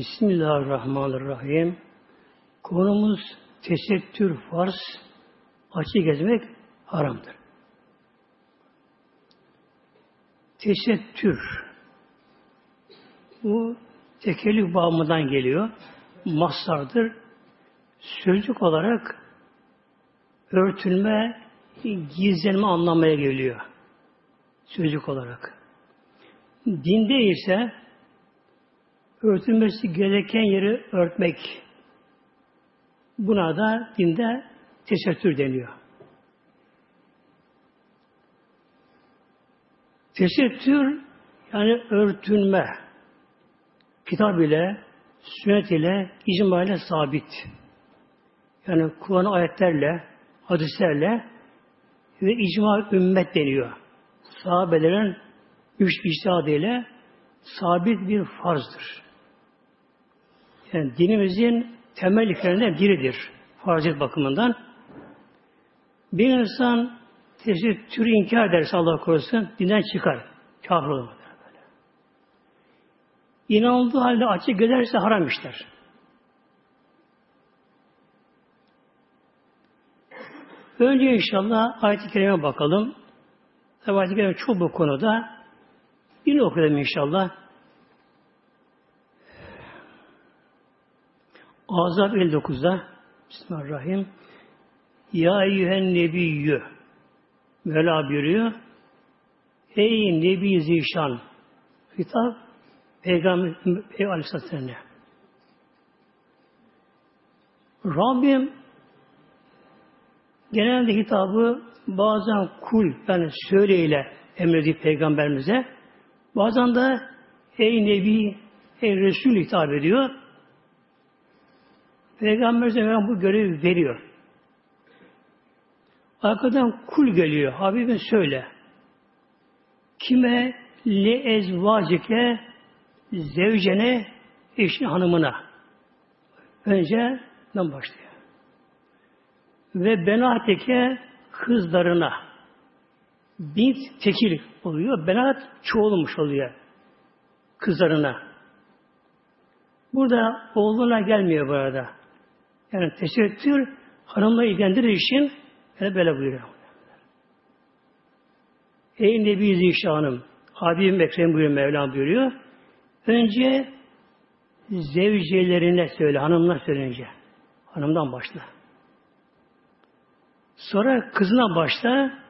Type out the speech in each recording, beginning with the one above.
Bismillahirrahmanirrahim. Konumuz tesettür farz, açı gezmek haramdır. Tesettür bu tekellük bağımından geliyor. Masardır. Sözcük olarak örtülme, gizlenme anlamaya geliyor. Sözcük olarak. Dinde ise örtülmesi gereken yeri örtmek. Buna da dinde tesettür deniyor. Tesettür yani örtünme. Kitap ile, sünnet ile, icma ile sabit. Yani Kur'an ayetlerle, hadislerle ve icma ümmet deniyor. Sahabelerin üç iştihadıyla sabit bir farzdır. Yani dinimizin temel ilkelerinden biridir. Farziyet bakımından. Bir insan tesettürü inkar ederse Allah korusun dinden çıkar. Kafir olur. İnanıldığı halde açık giderse haram işler. Önce inşallah ayet-i kerime bakalım. Tabi ayet-i kerime çok bu konuda. Yine okuyalım inşallah. Azap 59'da Bismillahirrahmanirrahim. Ya eyyühen nebiyyü Mevla buyuruyor. Ey Nebi Zişan hitap Peygamber, Aleyhisselatü'ne Rabbim genelde hitabı bazen kul yani söyleyle emrediği peygamberimize bazen de ey nebi ey resul hitap ediyor. Peygamberimize bu görevi veriyor. Arkadan kul geliyor. Habibim söyle. Kime li ezvacike zevcene eşin hanımına. Önce ben başlıyor. Ve benateke kızlarına. Bint tekil oluyor. Benat çoğulmuş oluyor. Kızlarına. Burada oğluna gelmiyor bu arada. Yani tesettür hanımla ilgilendirir için yani böyle buyuruyor. Ey Nebi Zişanım, Habibim Ekrem buyuruyor, Mevlam buyuruyor. Önce zevcelerine söyle, hanımlar söyleyince. Hanımdan başla. Sonra kızına başla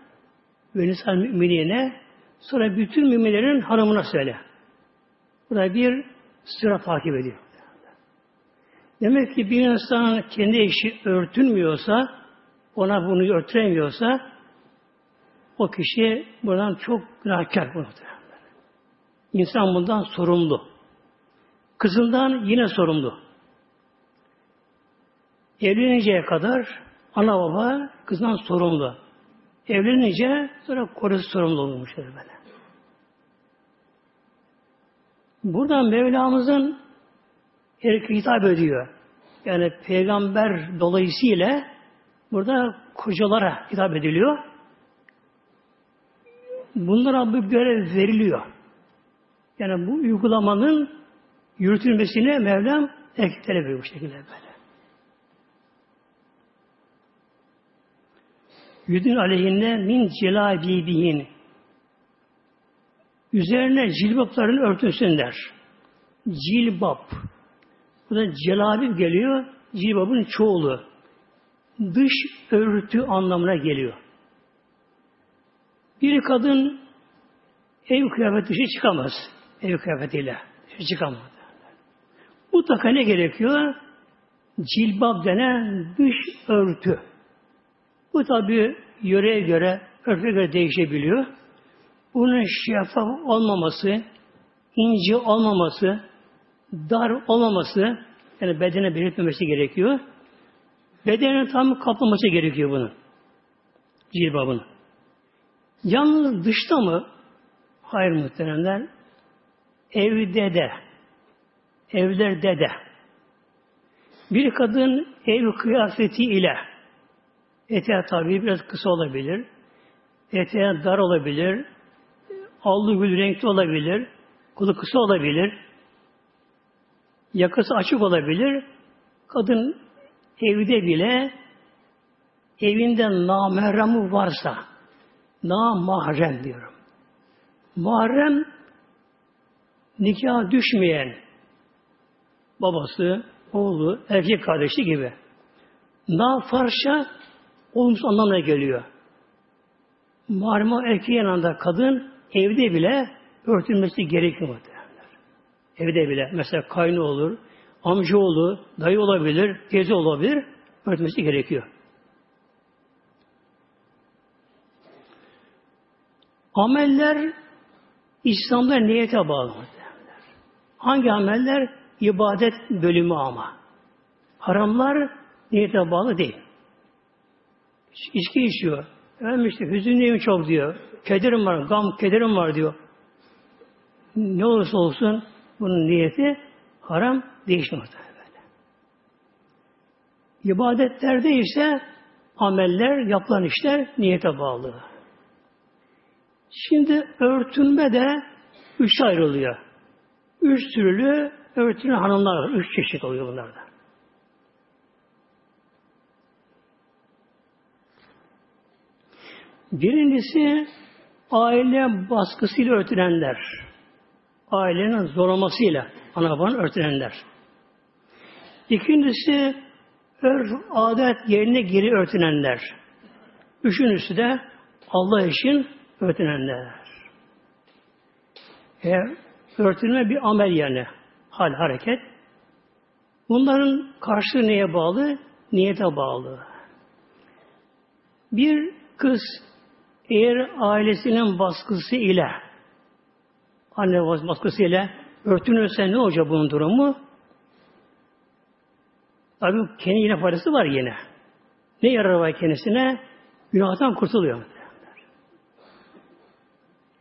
ve nisan müminine sonra bütün müminlerin hanımına söyle. Burada bir sıra takip ediyor. Demek ki bir insan kendi eşi örtünmüyorsa ona bunu örtülemiyorsa o kişi buradan çok günahkar bu İnsan bundan sorumlu. Kızından yine sorumlu. Evleninceye kadar ana baba kızdan sorumlu. Evlenince sonra kocası sorumlu olmuş böyle. Buradan Mevlamızın erkeğe hitap ediyor. Yani peygamber dolayısıyla Burada kocalara hitap ediliyor. Bunlara bu görev veriliyor. Yani bu uygulamanın yürütülmesine Mevlam erkeklere veriyor bu şekilde böyle. Yüdün aleyhinde min celabibihin üzerine cilbapların örtünsünler. Cilbap. Bu da celabib geliyor. Cilbabın çoğulu dış örtü anlamına geliyor. Bir kadın ev kıyafeti dışı çıkamaz. Ev kıyafetiyle. Dışı çıkamaz. Mutlaka ne gerekiyor? Cilbab denen dış örtü. Bu tabi yöreye göre, örtüye göre değişebiliyor. Bunun şeffaf olmaması, ince olmaması, dar olmaması, yani bedene belirtmemesi gerekiyor. Bedenin tam kaplaması gerekiyor bunun. Cilbabın. Yalnız dışta mı? Hayır muhteremler. Evde de. Evlerde de. Bir kadın ev kıyafeti ile eteği tabi biraz kısa olabilir. Eteği dar olabilir. Allı gül renkli olabilir. Kulu kısa olabilir. Yakası açık olabilir. Kadın evde bile evinde namahremı varsa namahrem diyorum. Mahrem nikah düşmeyen babası, oğlu, erkek kardeşi gibi. Na farşa olumsuz anlamına geliyor. Mahrem erkeğin yanında kadın evde bile örtülmesi gerekiyor Evde bile. Mesela kaynı olur, amca olur, dayı olabilir, teyze olabilir. Örtmesi gerekiyor. Ameller İslam'da niyete bağlı. Hangi ameller? ibadet bölümü ama. Haramlar niyete bağlı değil. İçki içiyor. Efendim işte hüzünlüyüm çok diyor. Kederim var, gam kederim var diyor. Ne olursa olsun bunun niyeti haram değişmiyor. İbadetlerde ise ameller, yapılan işler niyete bağlı. Şimdi örtünme de üç ayrılıyor. Üç türlü örtünme hanımlar var. Üç çeşit oluyor bunlarda. Birincisi aile baskısıyla örtünenler. Ailenin zorlamasıyla ana babanın örtünenler. İkincisi örf adet yerine geri örtünenler. Üçüncüsü de Allah için örtünenler. Eğer örtünme bir amel yani. Hal, hareket. Bunların karşılığı neye bağlı? Niyete bağlı. Bir kız eğer ailesinin baskısı ile anne baskısı ile örtünürse ne olacak bunun durumu? Tabi kendi yine parası var yine. Ne yarar var kendisine? Günahtan kurtuluyor.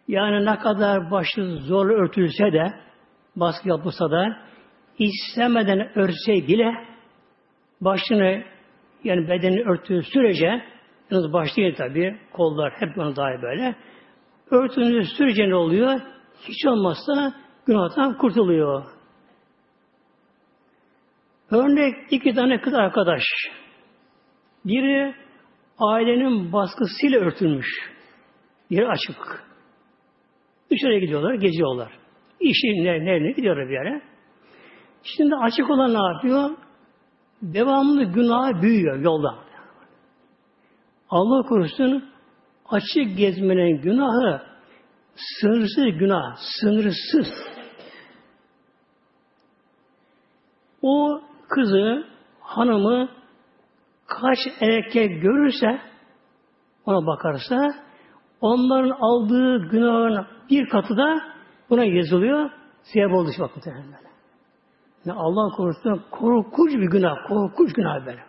Yani ne kadar başı zorlu örtülse de, baskı yapılsa da, istemeden örtse bile, başını yani bedeni örttüğü sürece, yalnız baş değil tabi, kollar hep ona dahi böyle, örtüldüğü sürece ne oluyor? Hiç olmazsa günahtan kurtuluyor. Örnek iki tane kız arkadaş. Biri ailenin baskısıyla örtülmüş. Biri açık. Dışarıya gidiyorlar, geziyorlar. İşi nereye gidiyorlar bir yere. Şimdi açık olan ne yapıyor? Devamlı günah büyüyor yolda. Allah korusun açık gezmenin günahı sınırsız günah, sınırsız. O kızı, hanımı kaç erkek görürse ona bakarsa onların aldığı günahın bir katı da buna yazılıyor. Sebep oldu şu vakit böyle. Yani Allah korusun korkunç bir günah, korkunç günah böyle.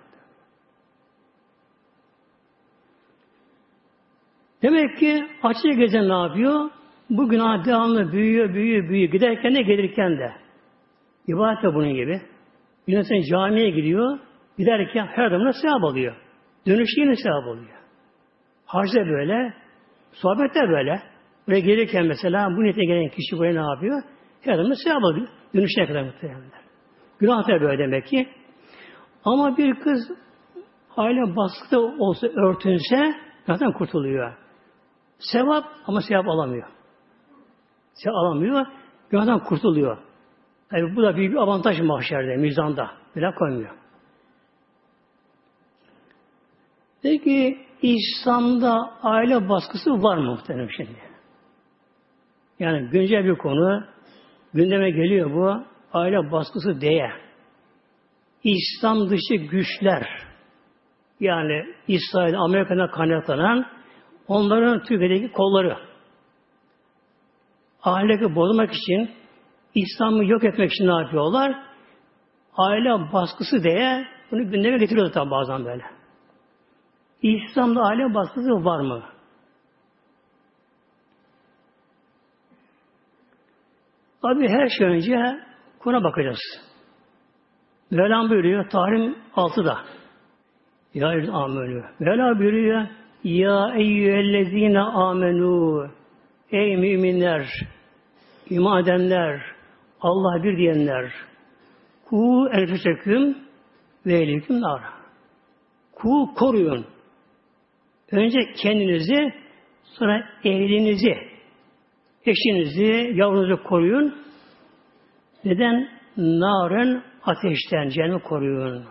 Demek ki açık gezen ne yapıyor? Bu günah devamlı büyüyor, büyüyor, büyüyor. Giderken de gelirken de. İbadet de bunun gibi. İnsan camiye gidiyor, giderken her adamına sevap alıyor. Dönüşte yine sevap alıyor. Harcda böyle, sohbette böyle. Buraya gelirken mesela bu niyete gelen kişi buraya ne yapıyor? Her adamına sevap alıyor. Dönüşte kadar muhtemelen. Günah da böyle demek ki. Ama bir kız aile baskıda olsa örtünse zaten kurtuluyor. Sevap ama sevap alamıyor. Sevap alamıyor. Günahdan kurtuluyor. Tabi bu da büyük bir avantaj mahşerde, mizanda. Böyle koymuyor. Peki İslam'da aile baskısı var mı muhtemelen şimdi? Yani güncel bir konu gündeme geliyor bu aile baskısı diye. İslam dışı güçler yani İsrail, Amerika'dan kaynaklanan onların Türkiye'deki kolları aileki bozmak için İslam'ı yok etmek için ne yapıyorlar? Aile baskısı diye bunu gündeme getiriyorlar tabi bazen böyle. İslam'da aile baskısı var mı? Tabi her şey önce Kur'an'a bakacağız. Mevlam buyuruyor Tahrim 6'da. Ya amenü. Mevla buyuruyor Ya eyyühellezine amenu Ey müminler, iman edenler, Allah bir diyenler, Ku enfüseküm ve ehlüküm nara. Ku koruyun. Önce kendinizi sonra ehlinizi, eşinizi, yavrunuzu koruyun. Neden? Narın ateşten, cehennemi koruyun.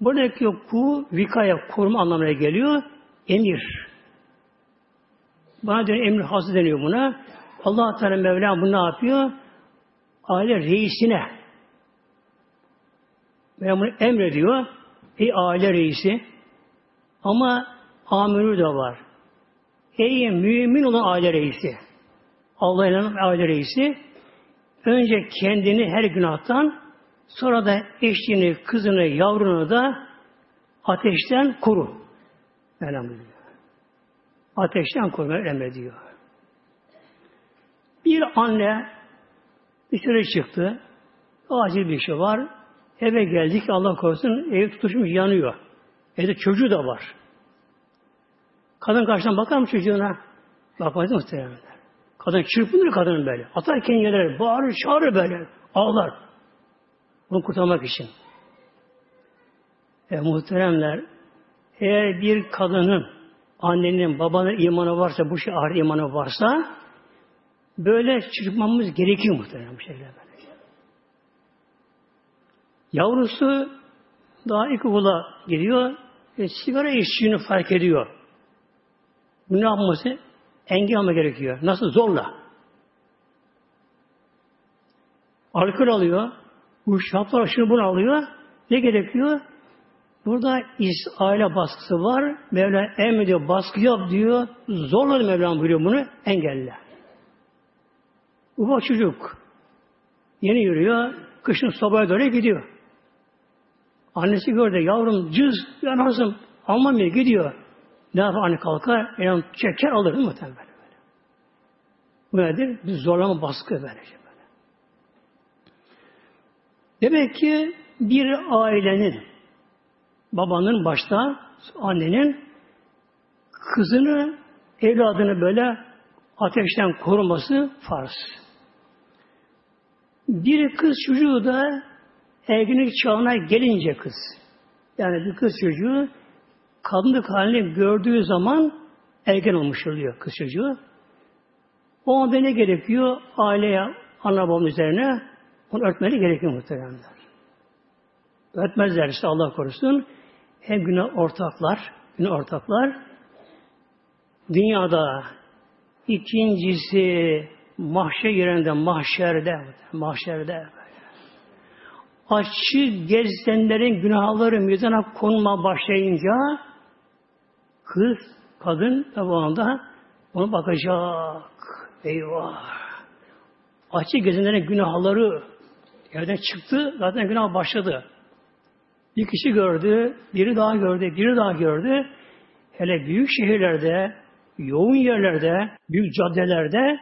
Buradaki ku, vikaya, koruma anlamına geliyor. Emir. Bana dönüyor, emir hası deniyor buna. allah Teala Mevlam bunu ne yapıyor? Aile reisine. Mevlam bunu emrediyor. Ey aile reisi. Ama amirü de var. Ey mümin olan aile reisi. Allah'a inanan aile reisi. Önce kendini her günahtan sonra da eşini, kızını, yavrunu da ateşten koru. Mevlam Ateşten korumayı emrediyor. Bir anne dışarı çıktı. Acil bir şey var. Eve geldik. Allah korusun ev tutuşmuş yanıyor. Evde çocuğu da var. Kadın karşıdan bakar mı çocuğuna? Bakmaz muhtemelen. Kadın çırpınır kadının böyle. Atarken gelir, bağırır, çağırır böyle. Ağlar. Bunu kurtarmak için. E, muhteremler, eğer bir kadının, annenin, babanın imanı varsa, bu şey ağır imanı varsa, böyle çırpmamız gerekiyor muhterem bir şeyler. Yavrusu daha ilkokula giriyor, e, sigara içtiğini fark ediyor. Bu ne yapması? Engel alma gerekiyor. Nasıl? Zorla. Alkol alıyor. Bu şaplar şunu bunu alıyor. Ne gerekiyor? Burada is, aile baskısı var. Mevla emrediyor, baskı yap diyor. Zorla Mevlam buyuruyor bunu. Engelle. Ufak çocuk. Yeni yürüyor. Kışın sobaya doğru gidiyor. Annesi gördü. Yavrum cız, yanasın. Anlamıyor. Gidiyor. Ne yapar anne kalkar? Yani çeker alır değil mi. Bu nedir? Bir zorlama baskı böyle. Demek ki bir ailenin babanın başta annenin kızını evladını böyle ateşten koruması farz. Bir kız çocuğu da erginlik çağına gelince kız. Yani bir kız çocuğu kadınlık halini gördüğü zaman ergen olmuş oluyor kız çocuğu. O anda ne gerekiyor? Aileye, ana babanın üzerine onu örtmeli gerekiyor muhteremler. Örtmezler işte Allah korusun. Hem günah ortaklar, günah ortaklar. Dünyada ikincisi mahşer yerinde, mahşerde, mahşerde açık gezenlerin günahları meydana konma başlayınca kız, kadın tabi anda ona bakacak. Eyvah! Açık gezenlerin günahları yerden çıktı, zaten günah başladı. Bir kişi gördü, biri daha gördü, biri daha gördü. Hele büyük şehirlerde, yoğun yerlerde, büyük caddelerde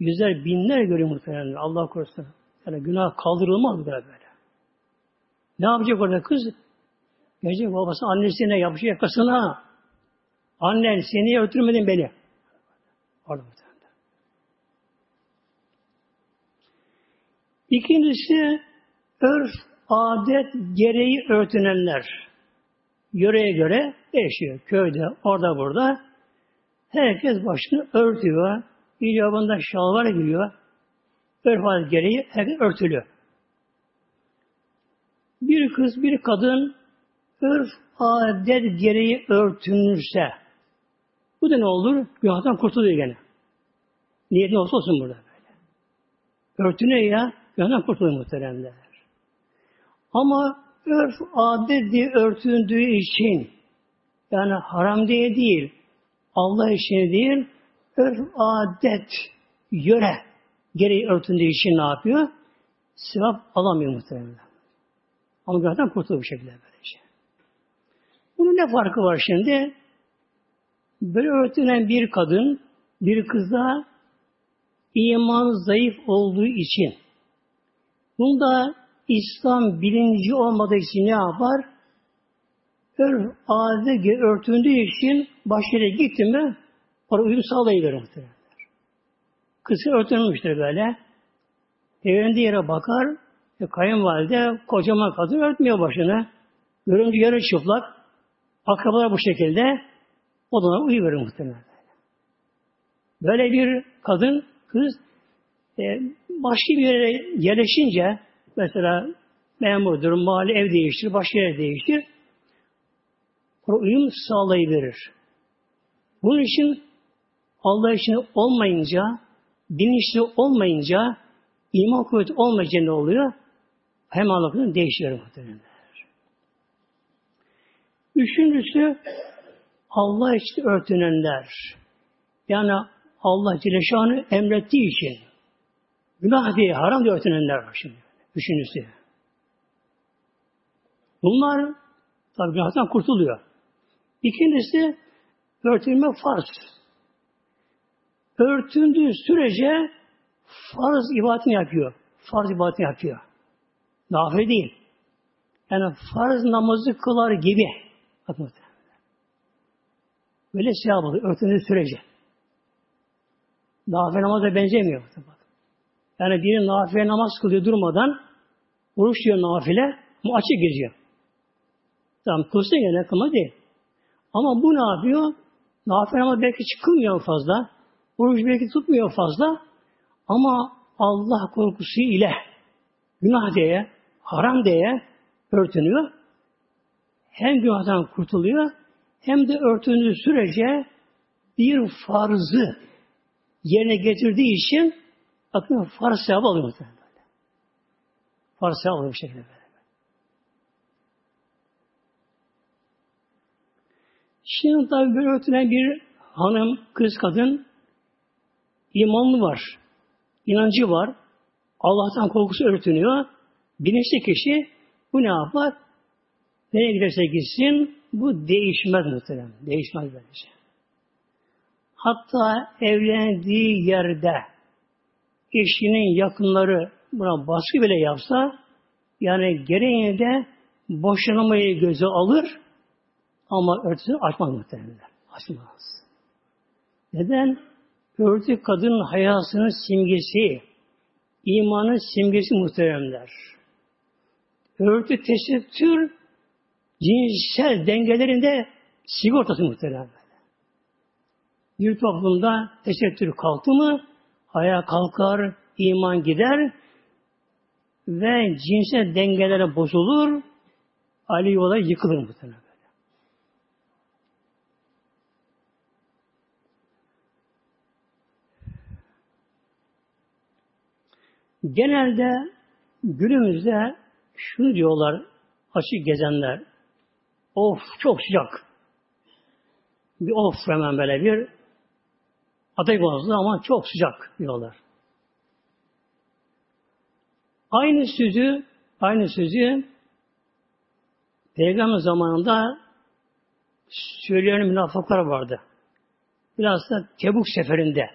yüzler, binler görüyor muhtemelen. Allah korusun. Yani günah kaldırılmaz böyle böyle. Ne yapacak orada kız? Gelecek babası annesine yapışacak yakasına. Annen seni ötürmedin beni? Orada muhtemelen. İkincisi örf, adet gereği örtünenler. Yöreye göre değişiyor. Köyde, orada, burada. Herkes başını örtüyor. İcabında şalvar giyiyor. Örf adet gereği herkes örtülüyor. Bir kız, bir kadın örf, adet gereği örtünürse bu da ne olur? Günahtan kurtuluyor gene. Niyet olsa olsun burada böyle. Örtüne ya, günahtan kurtuluyor muhteremler. Ama örf, adet diye örtündüğü için yani haram diye değil, Allah için değil, örf, adet, yöre gereği örtündüğü için ne yapıyor? Sevap alamıyor muhtemelen. Ama günahdan kurtulur bu şekilde böylece. Bunun ne farkı var şimdi? Böyle örtünen bir kadın, bir kızda iman zayıf olduğu için bunda İslam bilinci olmadığı için ne yapar? Örf, adet örtündüğü için başyere gitti mi orada uyum muhtemelen. Kızı örtünmüştür böyle. Evlendiği yere bakar, E, kayınvalide kocaman kadın örtmüyor başını. Görünce yarı çıplak. Akrabalar bu şekilde. O da uyuverir muhtemelen. Böyle bir kadın, kız e, başka bir yere yerleşince mesela memurdur, mahalle ev değiştir, başka yer değiştir. Uyum sağlayıverir. Bunun için Allah için olmayınca, bilinçli olmayınca, iman kuvveti olmayınca ne oluyor? Hem Allah'ın değişiyor muhtemelen. Üçüncüsü Allah için örtünenler. Yani Allah Celle emrettiği için günah diye, haram diye örtünenler var şimdi. Üçüncüsü. Bunlar tabi günahtan kurtuluyor. İkincisi örtünme farz. Örtündüğü sürece farz ibadetini yapıyor. Farz ibadetini yapıyor. Nafile değil. Yani farz namazı kılar gibi. Böyle sevap alıyor. Örtündüğü sürece. Nafile namaza benzemiyor. Yani biri nafile namaz kılıyor durmadan oruç diyor nafile ama açık geziyor. Tamam kılsın gene kılma değil. Ama bu ne yapıyor? Nafile namaz belki çıkılmıyor fazla. Oruç belki tutmuyor fazla. Ama Allah korkusu ile günah diye, haram diye örtünüyor. Hem günahdan kurtuluyor hem de örtündüğü sürece bir farzı yerine getirdiği için bakın farz sevabı alıyor muhtemelen. Farz sevabı alıyor bu şekilde böyle. Şimdi tabi böyle örtülen bir hanım, kız, kadın imanlı var. inancı var. Allah'tan korkusu örtünüyor. Bilinçli kişi bu ne yapar? Nereye giderse gitsin bu değişmez muhtemelen. Değişmez böylece. Hatta evlendiği yerde eşinin yakınları buna baskı bile yapsa yani gereğini de boşanmayı göze alır ama örtüsünü açmaz muhtemelen. Açmaz. Neden? Örtü kadının hayasının simgesi, imanın simgesi muhteremler. Örtü tesettür cinsel dengelerinde sigortası muhterem. Bir toplumda tesettür kalktı mı ayağa kalkar, iman gider ve cinsel dengelere bozulur, Ali yola yıkılır muhtemelen. Genelde günümüzde şunu diyorlar açık gezenler. Of çok sıcak. Bir of hemen böyle bir ateş bozdu ama çok sıcak diyorlar. Aynı sözü aynı sözü Peygamber zamanında söyleyen münafıklar vardı. Biraz da Tebuk seferinde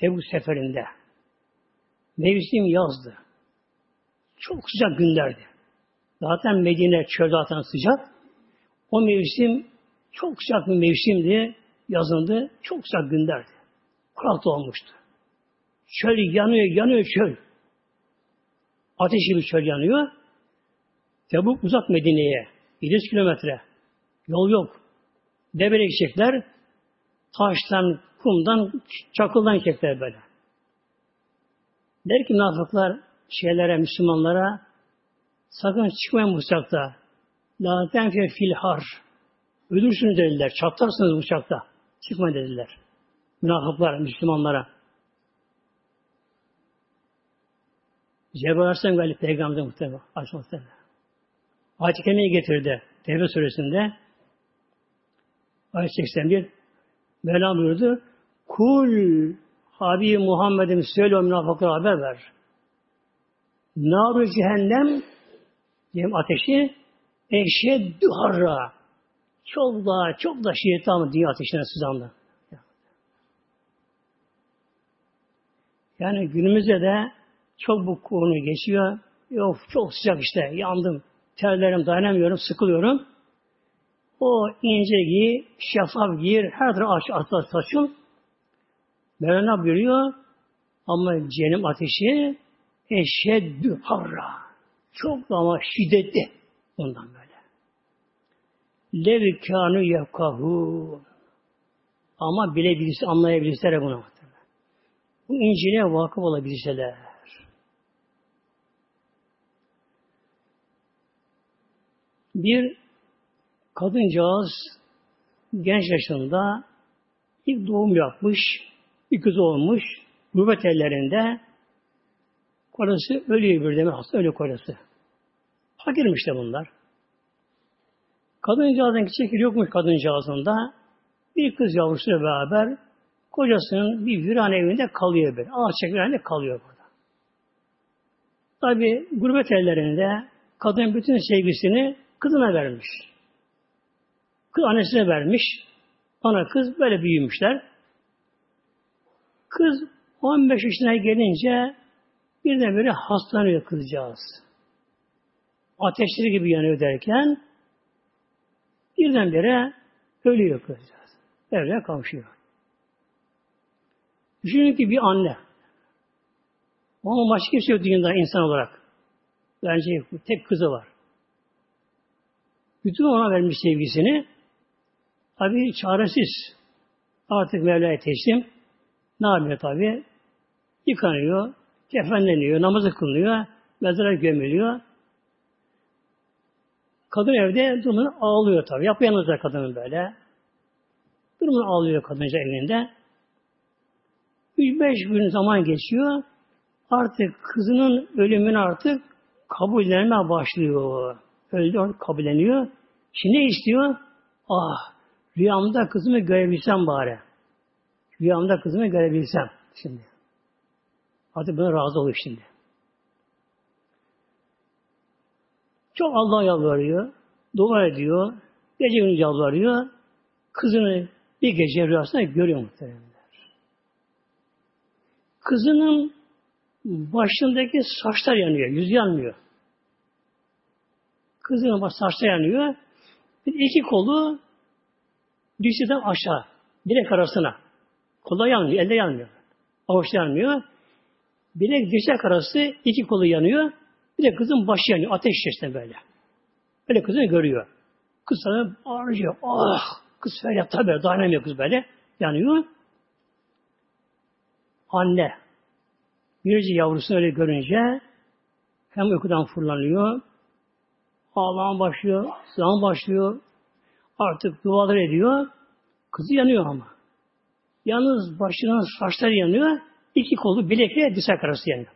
Tebuk seferinde Mevsim yazdı. Çok sıcak günlerdi. Zaten Medine çöl zaten sıcak. O mevsim çok sıcak bir mevsimdi. Yazındı. Çok sıcak günlerdi. Kurak olmuştu. Çöl yanıyor, yanıyor çöl. Ateş gibi çöl yanıyor. Tebuk uzak Medine'ye. 700 kilometre. Yol yok. Debele gidecekler. Taştan, kumdan, çakıldan gidecekler böyle. Der ki münafıklar şeylere, Müslümanlara sakın çıkmayın bu uçakta. La tenfe filhar. Ölürsünüz dediler. Çatlarsınız uçakta. Çıkmayın dediler. Münafıklar, Müslümanlara. Cebrail Aleyhisselam geldi Peygamber'e muhtemelen. Muhtemelen. Ayet-i Kerime'yi getirdi. Tevbe suresinde. Ayet 81. Mevlam buyurdu. Kul Habib Muhammed'im söyle o münafıklara haber ver. Nar-ı cehennem cehennem ateşi eşeddü harra. Çok daha, çok da şeytan dünya ateşine sızandı. Yani günümüzde de çok bu konu geçiyor. Yok çok sıcak işte yandım. Terlerim dayanamıyorum, sıkılıyorum. O ince giy, şeffaf giyer, her tarafı aç, atla saçın. Mevlana buyuruyor ama cehennem ateşi eşeddü harra. Çok ama şiddetli bundan böyle. Lev kânü ama bilebilirse, anlayabilseler bunu. Bu İncil'e vakıf olabilseler. Bir kadıncağız genç yaşında ilk doğum yapmış, bir kız olmuş, gurbet ellerinde Kocası ölüyor bir demek hasta ölü kocası. Fakirmiş de bunlar. Kadıncağızın çekil yokmuş kadıncağızında. Bir kız yavrusuyla beraber kocasının bir viran evinde kalıyor böyle. Ağaç çekilende kalıyor burada. Tabi gurbet ellerinde kadın bütün sevgisini kızına vermiş. Kız annesine vermiş. Ana kız böyle büyümüşler. Kız 15 yaşına gelince Birdenbire hastalanıyor kızcağız. Ateşleri gibi yanıyor derken birdenbire ölüyor kızcağız. Evle kavuşuyor. Düşünün ki bir anne. Onun başka kimse yok dünyada insan olarak. Bence tek kızı var. Bütün ona vermiş sevgisini. Tabi çaresiz. Artık Mevla'ya teslim. Ne yapıyor tabi? Yıkanıyor, kefenleniyor, namazı kılınıyor, mezara gömülüyor. Kadın evde durmadan ağlıyor tabii. Yapıyanızda kadının böyle. Durmadan ağlıyor kadınca evinde. 3-5 gün zaman geçiyor. Artık kızının ölümünü artık kabullenme başlıyor. Öldü artık kabulleniyor. Şimdi ne istiyor? Ah rüyamda kızımı görebilsem bari. Rüyamda kızımı görebilsem şimdi. Artık buna razı oluyor şimdi. Çok Allah'a yalvarıyor. Dua ediyor. Gece gündüz yalvarıyor. Kızını bir gece rüyasında görüyor muhteremler. Kızının başındaki saçlar yanıyor. Yüz yanmıyor. Kızının baş saçlar yanıyor. Bir iki kolu dirseğden aşağı. Direk arasına. Kolda yanmıyor. Elde yanmıyor. Avuçta yanmıyor. Bilek dirsek arası iki kolu yanıyor. Bir de kızın başı yanıyor. Ateş içerisinde böyle. Böyle kızını görüyor. Kız sana ağrıyor. Ah! Kız feryat tabi dayanamıyor kız böyle. Yanıyor. Anne. Birisi yavrusunu öyle görünce hem uykudan fırlanıyor. Ağlamaya başlıyor. Zaman başlıyor. Artık dualar ediyor. Kızı yanıyor ama. Yalnız başının saçları yanıyor. İki kolu bilekle dirsek arası yanıyor.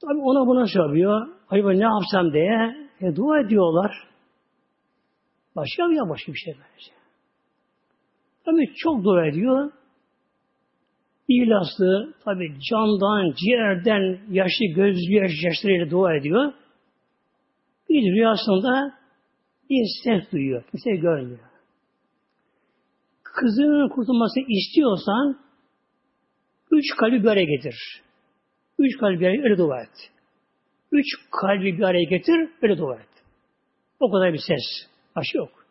Tabi ona buna söylüyor. Acaba ne yapsam diye e, dua ediyorlar. Başka ya başka bir şey bence. Tabi çok dua ediyor. İhlaslı, tabi candan, ciğerden, yaşlı gözlü yaş, yaşlarıyla dua ediyor. Bir rüyasında bir ses duyuyor. Kimse görmüyor kızının kurtulmasını istiyorsan üç kalbi bir araya getir. Üç kalbi bir araya öyle dua et. Üç kalbi bir araya getir, öyle dua et. O kadar bir ses. Başka yok.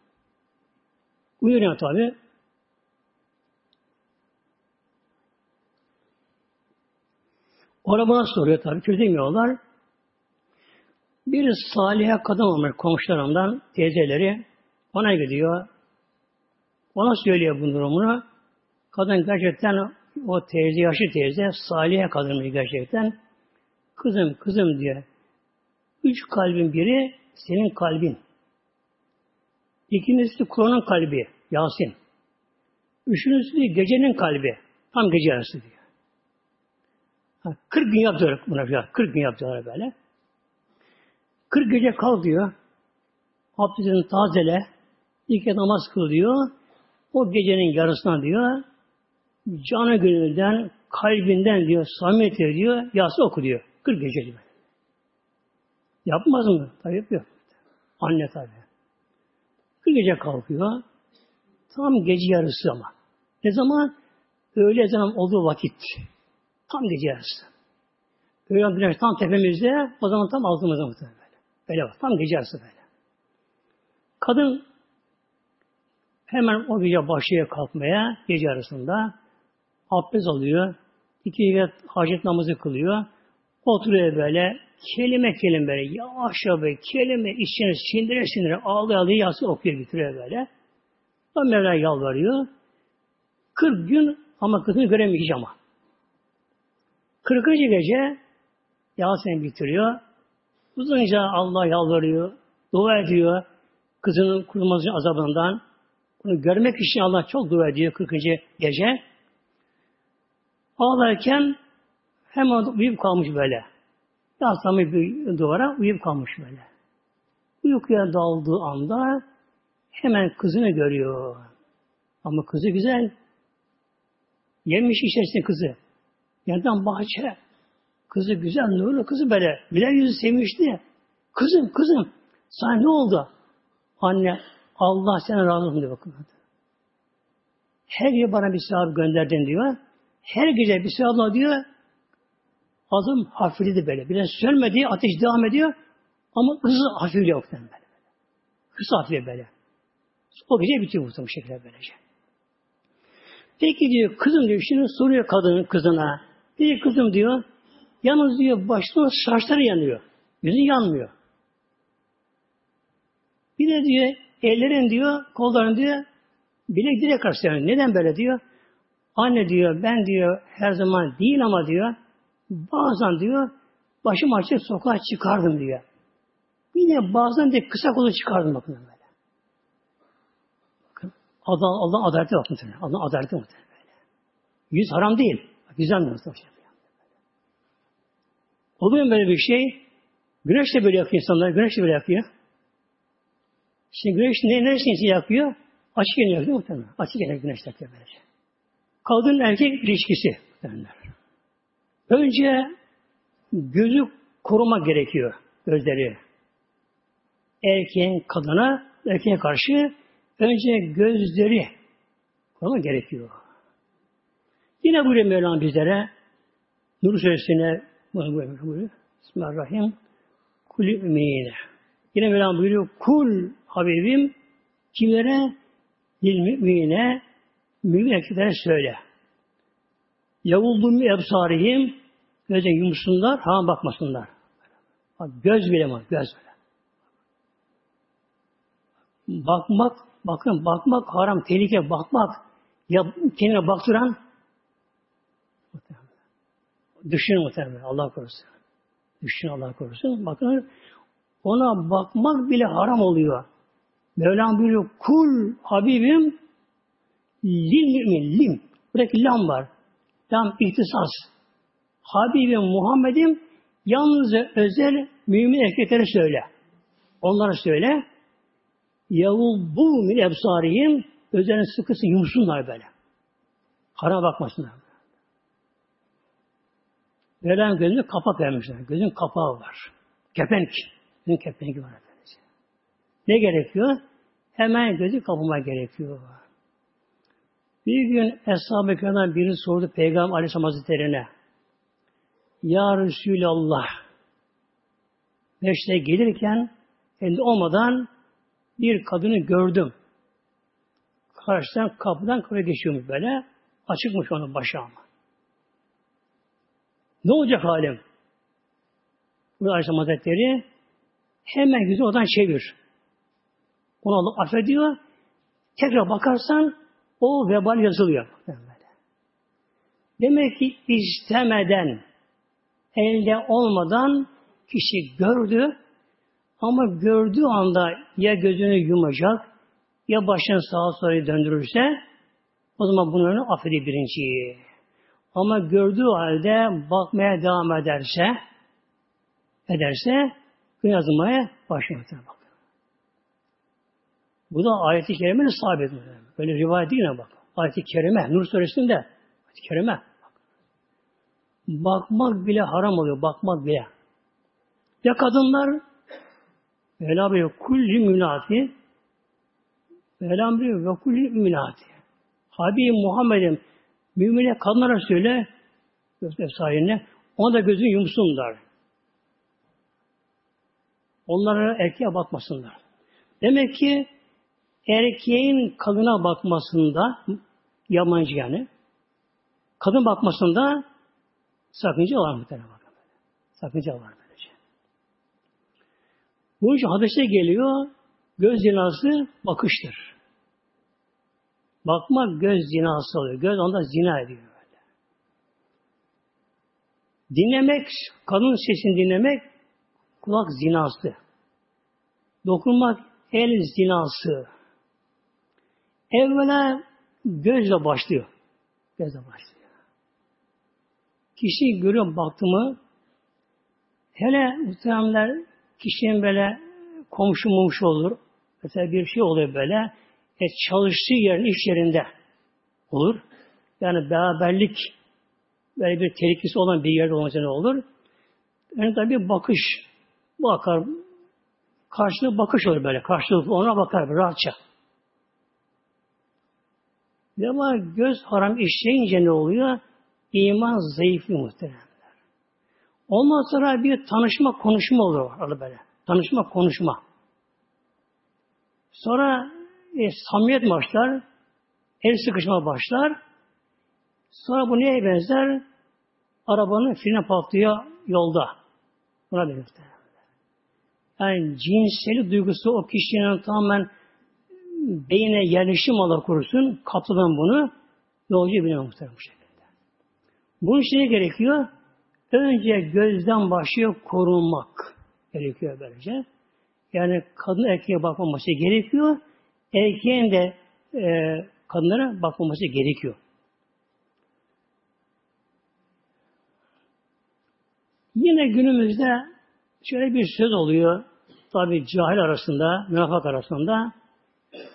Uyuyor tabi. Ona bana soruyor tabi. Çözemiyorlar. Bir salihe kadın olmuş komşularımdan, teyzeleri. Ona gidiyor. Ona söylüyor bu durumunu. Kadın gerçekten o teyze, yaşlı teyze, salihe kadınmış gerçekten. Kızım, kızım diyor. Üç kalbin biri senin kalbin. İkincisi Kur'an'ın kalbi, Yasin. Üçüncüsü gecenin kalbi. Tam gece yarısı diyor. Ha, 40 gün yaptılar buna. 40 gün yaptılar böyle. 40 gece kal diyor. Abdestini tazele. İlk namaz kıl diyor. O gecenin yarısına diyor, canı gönülden, kalbinden diyor, samimiyet diyor, yası oku diyor. 40 gece diyor. Yapmaz mı? Tabi yapıyor. Anne tabi. 40 gece kalkıyor. Tam gece yarısı ama. Ne zaman? Öğle zaman olduğu vakit. Tam yarısı. Öğlen güneş tam tepemizde, o zaman tam altımızda muhtemelen böyle. Böyle bak, tam gece yarısı böyle. Kadın Hemen o gece başlıyor kalkmaya gece arasında. Abdest alıyor. İki rekat hacet namazı kılıyor. Oturuyor böyle kelime kelime böyle yavaş yavaş kelime içine sindire sindire ağlaya ağlaya yası okuyor bitiriyor böyle. O Mevla yalvarıyor. 40 gün ama kızını göremeyecek ama. 40. gece Yasin bitiriyor. Uzunca Allah yalvarıyor. Dua ediyor. Kızının kurulması azabından. Bunu görmek için Allah çok dua ediyor 40. gece. Ağlarken hemen uyup kalmış böyle. Yaslamış bir duvara uyup kalmış böyle. Uykuya daldığı anda hemen kızını görüyor. Ama kızı güzel. Yemiş içerisinde kızı. Yandan bahçe. Kızı güzel, nurlu kızı böyle. Bilen yüzü sevinçli. Kızım, kızım. Sana ne oldu? Anne, Allah sana razı olsun diyor bakın. Her gece bana bir sevap gönderdin diyor. Her gece bir sevapla diyor. Adım hafifledi böyle. Biraz sönmedi, ateş devam ediyor. Ama hızı hafifliyor yoktan böyle. Hızı hafifliyor böyle. O gece bitiyor bu şekilde böylece. Peki diyor, kızım diyor, şimdi soruyor kadının kızına. Diyor kızım diyor, yalnız diyor başının saçları yanıyor. Yüzü yanmıyor. Bir de diyor, ellerin diyor, kolların diyor, bilek direk karşı yanıyor. Neden böyle diyor? Anne diyor, ben diyor, her zaman değil ama diyor, bazen diyor, başım açık sokağa çıkardım diyor. Yine bazen de kısa kolu çıkardım bakın böyle. Bakın, Allah, Allah adaleti bakın. Allah adaleti böyle. Yüz haram değil. Güzel mi muhtemelen? Oluyor mu böyle bir şey? Güneş de böyle yakıyor insanlar. Güneş de böyle yakıyor. Şimdi güneş ne, neresini yakıyor? Açık yeni yakıyor muhtemelen. Açık yeni güneş yakıyor böylece. Kadın erkek ilişkisi. Muhtemelen. Önce gözü koruma gerekiyor. Gözleri. Erkeğin kadına, erkeğe karşı önce gözleri koruma gerekiyor. Yine buyuruyor Mevlam bizlere Nur Suresine. Bismillahirrahmanirrahim. Kulü ümine. Yine Mevlam buyuruyor. Kul Habibim kimlere? Lil mümine mümin erkeklere söyle. Yavuldum ebsarihim gözle yumsunlar, haram bakmasınlar. Bak, göz bile var, göz bile. Bakmak, bakın bakmak haram, tehlike bakmak. Ya kendine baktıran Düşün muhtemelen Allah korusun. Düşün Allah korusun. Bakın ona bakmak bile haram oluyor. Mevlam buyuruyor kul Habibim lim mümin lim. Buradaki lam var. Lam ihtisas. Habibim Muhammed'im yalnızca özel mümin erkeklere söyle. Onlara söyle. Yavul bu min ebsariyim özellikle sıkısı yumsunlar böyle. Haram bakmasınlar. Mevlam gözünü kapak vermişler. Gözün kapağı var. Kepenk. Gözün kepenki var. Efendim. Ne gerekiyor? Hemen gözü kapama gerekiyor. Bir gün Eshab-ı biri sordu Peygamber Aleyhisselam Hazretleri'ne. Ya Resulallah Meşte gelirken elinde olmadan bir kadını gördüm. Karşıdan kapıdan kapıya geçiyormuş böyle. Açıkmış onun başı ama. Ne olacak halim? Bu Aleyhisselam Hazretleri hemen yüzü odan çevir. Onu Allah affediyor. Tekrar bakarsan o vebal yazılıyor. Demek ki istemeden, elde olmadan kişi gördü ama gördüğü anda ya gözünü yumacak ya başını sağa sola döndürürse o zaman bunları affediyor birinciyi. Ama gördüğü halde bakmaya devam ederse ederse gün yazılmaya başlıyor. Bak. Bu da ayet-i kerimede sabit. Böyle rivayet değil mi bak. Ayet-i kerime, Nur suresinde ayet-i kerime. Bak. Bakmak bile haram oluyor. Bakmak bile. Ya kadınlar Mevla buyuruyor kulli münati Mevlam buyuruyor ve kulli münati Habib Muhammed'im Mümine kadınlara söyle göz sahibine ona da gözünü yumsunlar. Onlara erkeğe bakmasınlar. Demek ki erkeğin kadına bakmasında yabancı yani kadın bakmasında sakınca var bakın. Sakınca var böylece. Bu için hadise geliyor, göz zinası bakıştır. Bakmak göz zinası oluyor. Göz onda zina ediyor. Böyle. Dinlemek, kadın sesini dinlemek kulak zinası. Dokunmak el zinası. Evvela gözle başlıyor. Gözle başlıyor. Kişi görüyor baktı hele muhtemelenler kişinin böyle komşu mumşu olur. Mesela bir şey oluyor böyle. E, çalıştığı yerin, iş yerinde olur. Yani beraberlik böyle bir tehlikesi olan bir yerde olunca ne olur? Yani tabi bakış bakar karşılığı bakış olur böyle. Karşılıklı ona bakar rahatça. Ama göz haram işleyince ne oluyor? İman zayıflıyor muhteremler. Ondan sonra bir tanışma konuşma olur orada böyle. Tanışma konuşma. Sonra e, samimiyet başlar. El sıkışma başlar. Sonra bu neye benzer? Arabanın frene patlıyor yolda. Buna benzer. Yani cinseli duygusu o kişinin tamamen beyine yerleşim Allah korusun, kapsadan bunu yolcu biliyor muhtemelen bu şekilde. Bunun için ne gerekiyor? Önce gözden başlıyor korunmak gerekiyor böylece. Yani kadın erkeğe bakmaması gerekiyor. Erkeğin de e, kadınlara bakmaması gerekiyor. Yine günümüzde şöyle bir söz oluyor. Tabi cahil arasında, münafık arasında.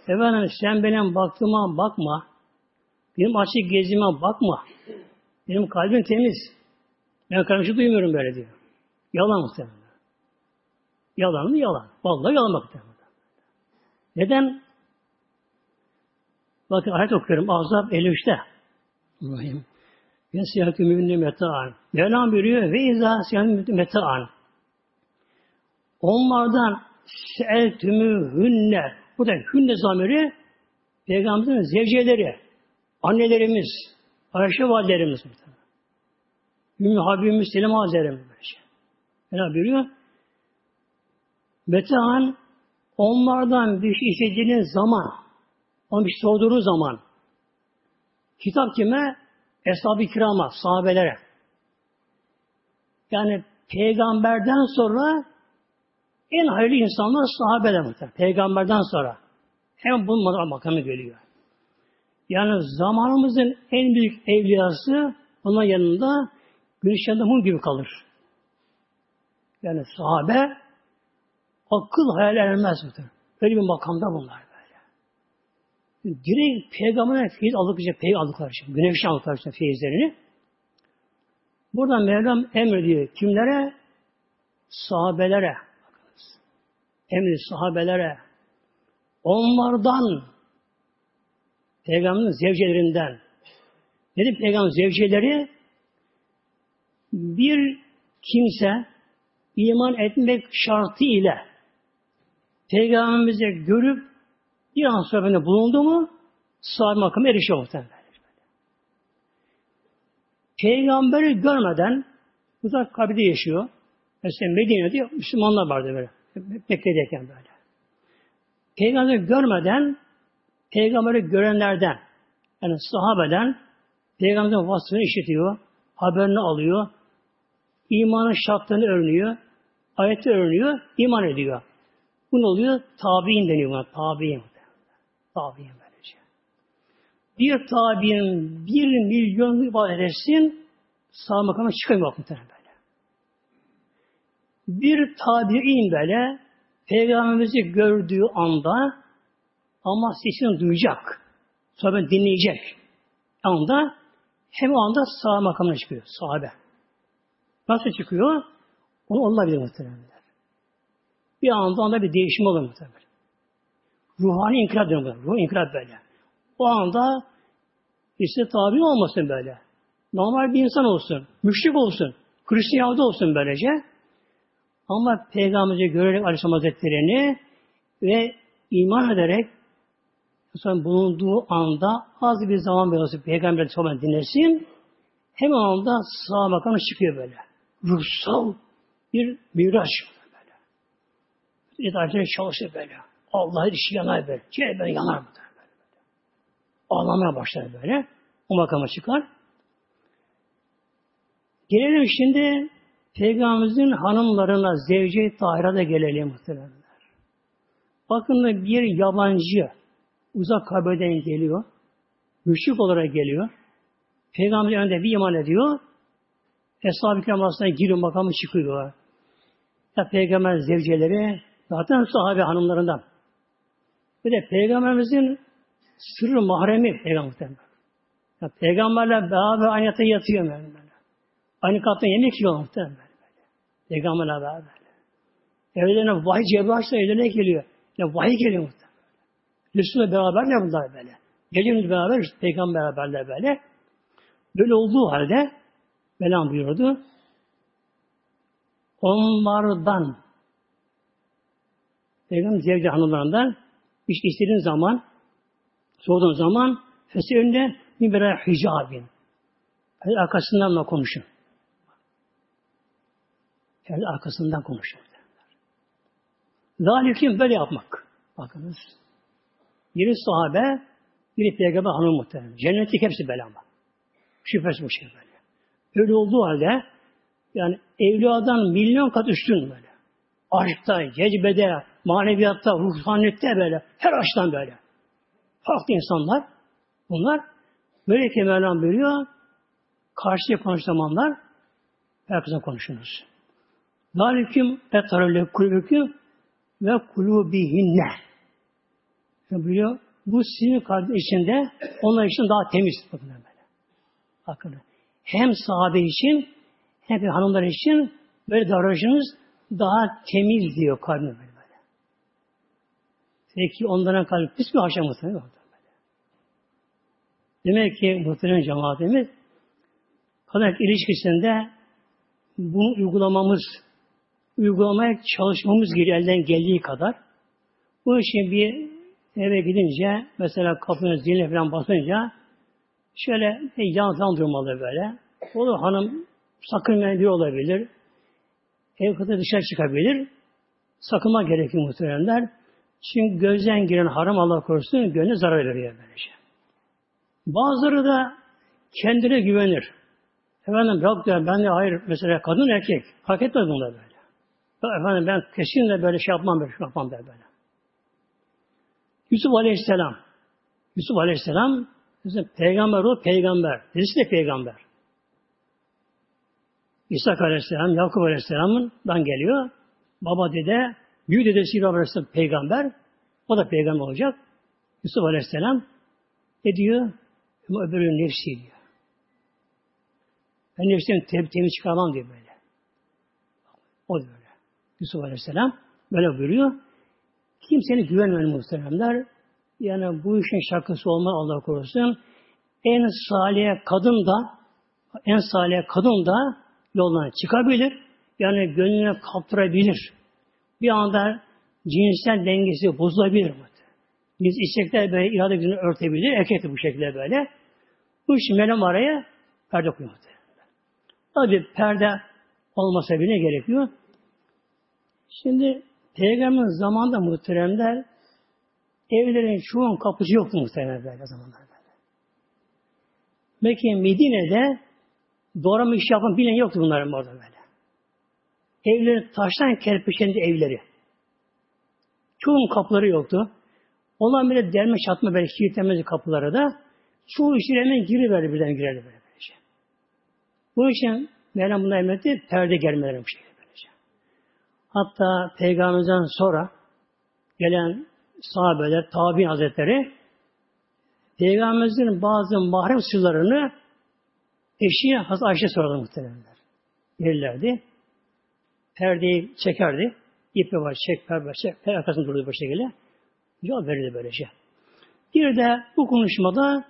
Efendim sen benim baktığıma bakma. Benim açık gezime bakma. Benim kalbim temiz. Ben karşı duymuyorum böyle diyor. Yalan muhtemelen. Yalan mı? Yalan. Vallahi yalan muhtemelen. Neden? Bakın ayet okuyorum. Azap 53'te. Allah'ım. Ve siyahatü müminli meta'an. Mevlam buyuruyor. Ve izâ siyahatü meta'an. Onlardan se'eltümü hünne bu da hünne zamiri Peygamberimizin zevceleri, annelerimiz, Ayşe validelerimiz. Ümmü Habibimiz Selim Hazretlerimiz. Ne buyuruyor? Metehan onlardan bir şey istediğiniz zaman, onu bir şey zaman kitap kime? Eshab-ı kirama, sahabelere. Yani peygamberden sonra en hayırlı insanlar sahabeler muhtemelen. Peygamberden sonra. Hem bunun makamı geliyor. Yani zamanımızın en büyük evliyası onun yanında güneş yanında mum gibi kalır. Yani sahabe akıl hayal ermez. Öyle bir makamda bunlar. Direkt peygamberden feyiz aldıkça peygamber aldıkları için, güneşten aldıkları için feyizlerini. Buradan Mevlam emrediyor. Kimlere? Sahabelere emri sahabelere onlardan Peygamberin zevcelerinden dedi Peygamber zevceleri bir kimse iman etmek şartı ile Peygamberimizi görüp bir an sonra bulundu mu sahibi makamı erişiyor muhtemelen. Peygamberi görmeden uzak kabide yaşıyor. Mesela Medine'de Müslümanlar vardı böyle. Mekke'deyken böyle. Peygamberi görmeden peygamberi görenlerden yani sahabeden peygamberin vasfını işitiyor, haberini alıyor, imanın şartlarını öğreniyor, ayeti öğreniyor, iman ediyor. Bu ne oluyor? Tabi'in deniyor buna. Tabi'in. Tabi'in böylece. Bir tabi'in bir milyon ibadet etsin sağ makama çıkamıyor muhtemelen bir tabi'in böyle Peygamberimizi gördüğü anda ama sesini duyacak. Sonra dinleyecek. Anda hem o anda sağ makamına çıkıyor. Sahabe. Nasıl çıkıyor? Onu Allah bilir muhtemelen. Bir anda anda bir değişim olur muhtemelen. Ruhani inkılap diyor Ruh inkılap böyle. O anda işte tabi olmasın böyle. Normal bir insan olsun. Müşrik olsun. Hristiyan olsun böylece. Ama Peygamber'i görerek Aleyhisselam Hazretleri'ni ve iman ederek sonra bulunduğu anda az bir zaman böyle Peygamber sonra dinlesin Hemen onda sağ makamı çıkıyor böyle. Ruhsal bir miraç böyle. İdareciler çalışıyor böyle. Allah işi yanar böyle. Cehennem yanar mı? Ağlamaya başlar böyle. O makama çıkar. Gelelim şimdi Peygamberimizin hanımlarına, zevce tahira da gelelim muhtemelen. Bakın da bir yabancı uzak kabileden geliyor. Müşrik olarak geliyor. Peygamber önünde bir iman ediyor. Eshab-ı Kiram arasında giriyor makamı çıkıyor. Ya Peygamber zevceleri zaten sahabe hanımlarından. Bir de Peygamberimizin sırrı mahremi Peygamber. Ya Peygamberle beraber aynı yatakta yatıyor böyle. Aynı katta yemek yiyor muhtemelen. Peygamberle beraber. Evlerine vahiy Cebrail evlerine geliyor. Ya vahiy geliyor muhtemelen. Resul'le beraber ne bunlar böyle? Geliyoruz beraber, işte, peygamber beraberler böyle. Böyle olduğu halde Mevlam buyurdu. Onlardan Peygamber zevci hanımlarından işte istediğin zaman sorduğun zaman fesi önünde bir hicabin. Yani arkasından da konuşun. Yani arkasından konuşun. Zalikim böyle yapmak. Bakınız. Biri sahabe, biri peygamber hanım muhtemelen. Cennetlik hepsi böyle ama. Şüphesiz bu şey böyle. Öyle olduğu halde yani evliyadan milyon kat üstün böyle. Aşkta, cezbede, maneviyatta, ruhaniyette böyle. Her açıdan böyle. Farklı insanlar. Bunlar böyle ki Mevlam buyuruyor. Karşıya konuş zamanlar herkese konuşunuz. Zalikim etaröle kulübüküm ve kulubihinne. Buyuruyor. Bu sizin kalbi içinde onlar için daha temiz. Bakın böyle. Bakın. Hem sahabe için hem de hanımlar için böyle davranışınız daha temiz diyor kalbine böyle. Peki onların kalbi pis bir mi? Demek ki muhtemelen cemaatimiz kadar ilişkisinde bunu uygulamamız uygulamaya çalışmamız gerekiyor elden geldiği kadar. Bu için bir eve gidince mesela kapının ziline falan basınca şöyle yan durmalı böyle. Olur hanım sakın mendil olabilir. Ev kadar dışarı çıkabilir. Sakınma gerekiyor muhteremler. Çünkü gözden giren haram Allah korusun gönlü zarar veriyor böylece. Bazıları da kendine güvenir. Efendim yok diyor ben de hayır mesela kadın erkek fark etmez bunlar böyle. Efendim ben kesinlikle böyle şey yapmam, böyle şey yapmam böyle. Yusuf Aleyhisselam. Yusuf Aleyhisselam peygamber o peygamber. Birisi de peygamber. İsa Aleyhisselam, Yakup Aleyhisselam'dan geliyor. Baba dede, büyük dedesi İbrahim Aleyhisselam peygamber. O da peygamber olacak. Yusuf Aleyhisselam ne diyor? Ama öbürü nefsi diyor. Ben nefsimi temiz, temiz çıkarmam diyor böyle. O diyor. Yusuf Aleyhisselam böyle buyuruyor. Kimsenin güvenmeyen muhteremler yani bu işin şakası olma Allah korusun. En salih kadın da en salih kadın da yoldan çıkabilir. Yani gönlüne kaptırabilir. Bir anda cinsel dengesi bozulabilir. Biz istekler böyle irade gücünü örtebilir. Erkek bu şekilde böyle. Bu iş melem araya perde koymak. Tabi perde olmasa bile gerekiyor. Şimdi Peygamberin zamanında muhteremler evlerin çoğun kapısı yoktu muhteremler böyle zamanlarda. Mekke, Medine'de doğrama iş yapan bilen yoktu bunların orada böyle. Evleri taştan kerpiçendi evleri. Çoğun kapıları yoktu. Olan bile derme çatma böyle kilitlemezi kapıları da çoğu işleri hemen giriverdi birden girerdi böyle. Böylece. Bu için Mevlam buna emretti, perde germeleri bu şekilde. Hatta Peygamberimizden sonra gelen sahabeler, tabi hazretleri Peygamberimizin bazı mahrem sırlarını eşi Hazreti Ayşe sorardı muhtemelenler. Verirlerdi. Perdeyi çekerdi. İpi var, çek, per var, çek, per arkasında durdu bu şekilde. Cevap verirdi böylece. Bir de bu konuşmada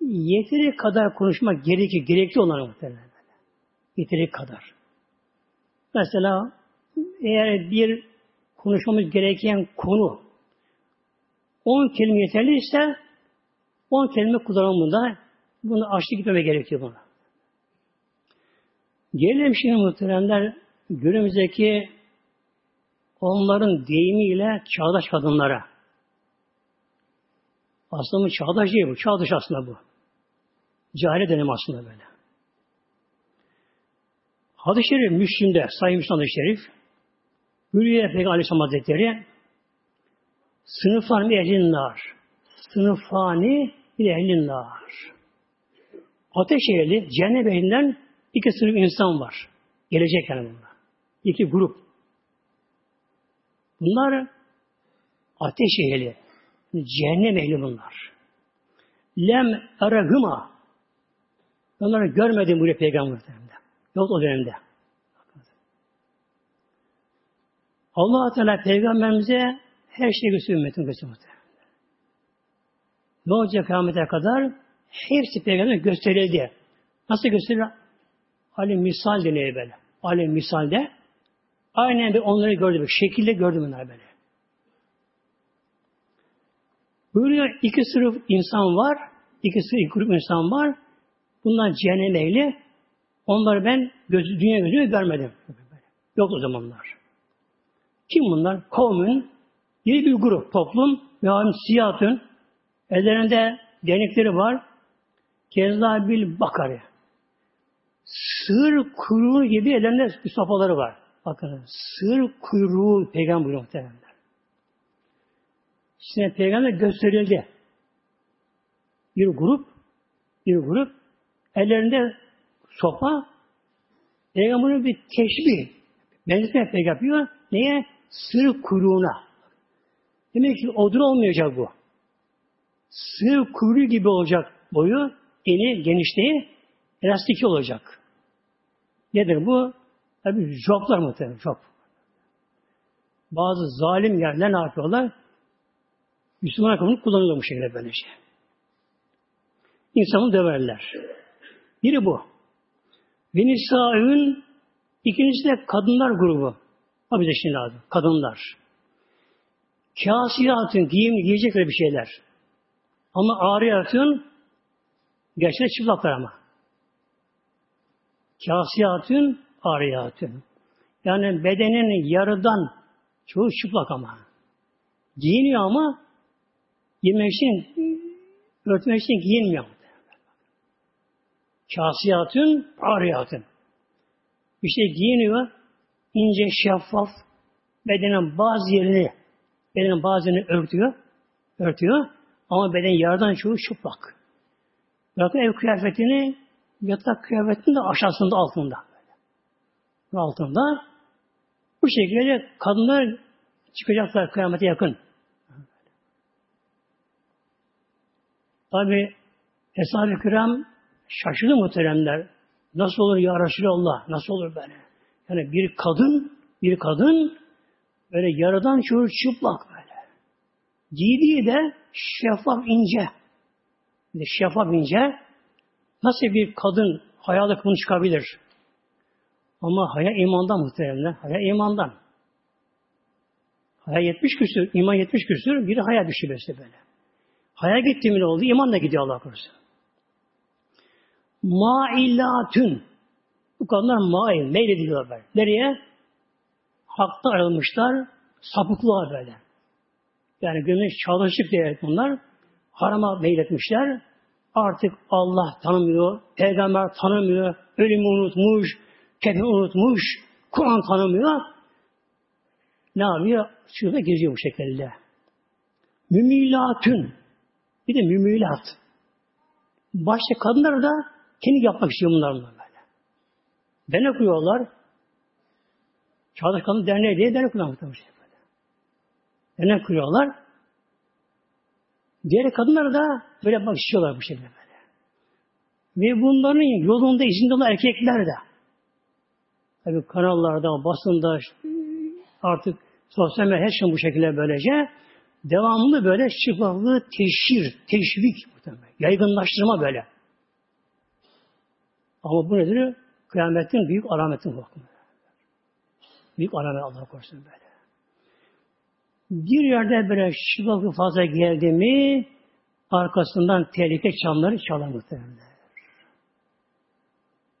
yeteri kadar konuşmak gerekir, gerekli olan muhtemelen. Yeteri kadar. Mesela eğer bir konuşmamız gereken konu 10 kelime yeterliyse 10 kelime kullanımında bunu açlık gitmeme gerekiyor buna. Gelelim şimdi muhteremler günümüzdeki onların deyimiyle çağdaş kadınlara. Aslında bu çağdaş değil bu. Çağdaş aslında bu. Cahil dönem aslında böyle. Hadis-i Şerif Müslim'de, Sayın Müslim Hadis-i Şerif, Hürriye Peygamber Aleyhisselam Hazretleri sınıfan bir ehlin nar. Sınıfani bir ehlin nar. Ateş ehli, cennet ehlinden iki sınıf insan var. Gelecek yani bunlar. İki grup. Bunlar ateş ehli. Cehennem ehli bunlar. Lem eragıma. Onları görmedim buraya peygamber dönemde. Yok o dönemde. allah Teala peygamberimize her şeyi gösteriyor ümmetin gösteriyor. Ne olacak kıyamete kadar? Hepsi peygamber gösterildi. Nasıl gösteriyor? Ali misal deniyor böyle. Ali misalde aynen bir onları gördüm. Şekilde gördüm onları böyle. Buyuruyor iki sınıf insan var. iki sınıf grup insan var. Bunlar cehennem ehli. Onları ben göz, dünya gözüyle görmedim. Yok o zamanlar. Kim bunlar? Kavmin yeni bir grup, toplum ve siyatın ellerinde denekleri var. Kezda bil bakarı. Sığır kuyruğu gibi ellerinde sopaları var. Bakın sığır kuyruğu peygamber muhtemelen. Şimdi peygamber gösterildi. Bir grup, bir grup ellerinde sopa peygamberin bir teşbih benzetme peygamber yapıyor. Neye? Sığır kuyruğuna. Demek ki odun olmayacak bu. Sığır kuyruğu gibi olacak boyu, eni, genişliği, elastiki olacak. Nedir bu? Tabi joplar muhtemelen, jop. Bazı zalim yerler ne yapıyorlar? Müslüman akımını kullanıyorlar bu şekilde böylece. İnsanı döverler. Biri bu. Ve nisaün ikincisi de kadınlar grubu. O bize şimdi lazım. Kadınlar. Kasiyatın giyim giyecekleri bir şeyler. Ama ağrıyatın gerçekten çıplaklar ama. Kasiyatın ağrıyatın. Yani bedenin yarıdan çoğu çıplak ama. Giyiniyor ama yemek için örtmek için giyinmiyor. Kasiyatın, ariyatın. Bir şey giyiniyor, ince, şeffaf, bedenin bazı yerini, bedenin bazı örtüyor, örtüyor, ama beden yarıdan çoğu çıplak. Bakın ev kıyafetini, yatak kıyafetinin de aşağısında, altında. Altında. Bu şekilde kadınlar çıkacaklar kıyamete yakın. Tabi Eshab-ı Kiram şaşırdı muhteremler. Nasıl olur ya Resulallah? Nasıl olur böyle? Yani bir kadın, bir kadın böyle yaradan çoğu çıplak böyle. Giydiği de şeffaf ince. Şeffaf ince. Nasıl bir kadın hayalı kılını çıkabilir? Ama haya imandan muhteremler. Haya imandan. Haya yetmiş küsür, iman yetmiş küsür, biri haya düşüyor böyle. Haya gitti mi ne oldu? İman da gidiyor Allah korusun. Mailatün. Bu kadınlar mail, meylediyorlar böyle. Nereye? Hakta ayrılmışlar, sapıklığa böyle. Yani gönül çalışıp diye bunlar harama meyletmişler. Artık Allah tanımıyor, peygamber tanımıyor, ölümü unutmuş, kefeni unutmuş, Kur'an tanımıyor. Ne yapıyor? Şurada geziyor bu şekilde. Mümilatün. Bir de mümilat. Başta kadınlar da kendi yapmak istiyor bunlar böyle. Dernek kuruyorlar. Çağdaş Kadın Derneği diye dernek kuruyorlar. Dernek kuruyorlar. Diğer kadınlar da böyle yapmak istiyorlar bu şekilde böyle. Ve bunların yolunda izinde olan erkekler de tabi kanallarda, basında artık sosyal medya her şey bu şekilde böylece devamlı böyle çıplaklığı teşhir, teşvik, yaygınlaştırma böyle. Ama bu nedir? Kıyametin büyük alametin bakımı. Büyük alamet Allah korusun böyle. Bir yerde böyle çıplaklığı fazla geldi mi arkasından tehlike çamları çalar muhtemelen.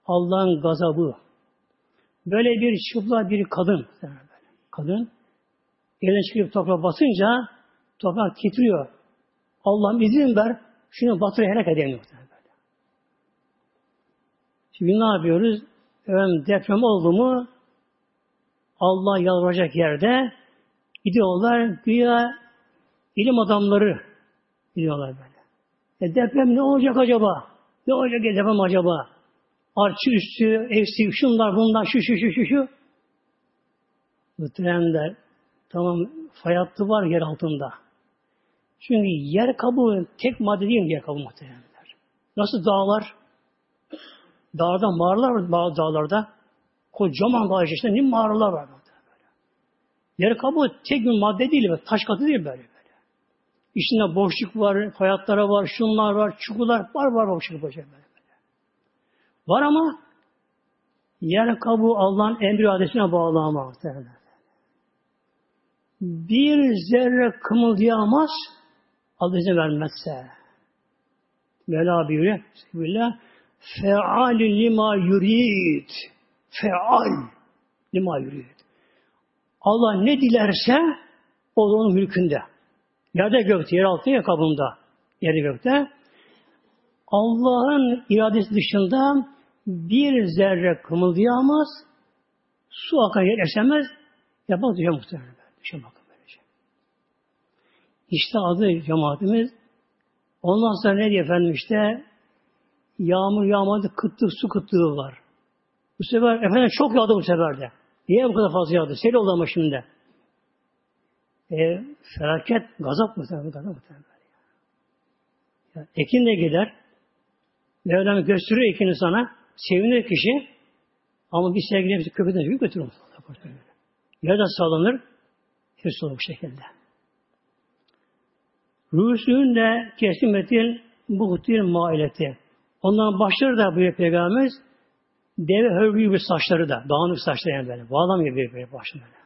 Allah'ın gazabı, Böyle bir çıplak bir kadın. Kadın eline çıkıp toprağa basınca toprak titriyor. Allah'ım izin ver. Şunu batırı helak edemiyor. Şimdi ne yapıyoruz? Efendim, deprem oldu mu Allah yalvaracak yerde gidiyorlar güya ilim adamları gidiyorlar böyle. E deprem ne olacak acaba? Ne olacak deprem acaba? Arçı üstü, evsi, şunlar bunlar, şu şu şu şu şu. Muhteremler, tamam fay hattı var yer altında. Çünkü yer kabuğu tek madde değil yer kabuğu muhteremler. Nasıl dağlar? Dağda mağaralar var bazı dağlarda. Kocaman dağ işte ne mağaralar var. Böyle. Yer kabuğu tek bir madde değil, böyle, taş katı değil böyle. böyle. İçinde boşluk var, hayatlara var, şunlar var, çukurlar var var boşluk boşluk böyle. Var ama yer kabuğu Allah'ın emri adetine bağlı ama bir zerre kımıldayamaz Allah izin vermezse. Mevla buyuruyor. Bismillah. Feal lima yurid. Feal lima yurid. Allah ne dilerse o da onun mülkünde. Yerde gökte, yer altında, yer kabında. Yerde gökte. Allah'ın iradesi dışında bir zerre kımıldayamaz, su akar yer esemez, yapmaz diyor muhtemelen. Düşün bakın böylece. İşte adı cemaatimiz. Ondan sonra ne diyor efendim işte yağmur yağmadı, kıtlık, su kıtlığı var. Bu sefer efendim çok yağdı bu sefer de. Niye bu kadar fazla yağdı? Sel oldu ama şimdi. E, felaket, gazap mı? Gazap mı? Ekin de gider. Mevlam gösteriyor ekini sana. Sevinir kişi. Ama bir sevgili bizi köpekten yük götürür. Ya da sallanır. Hepsi bu şekilde. Ruhsünün de kesimetin buhtir maileti. Ondan başları da böyle peygamberimiz deve hörgü gibi saçları da dağınık saçları yani böyle. Bağlamıyor bir böyle başını böyle.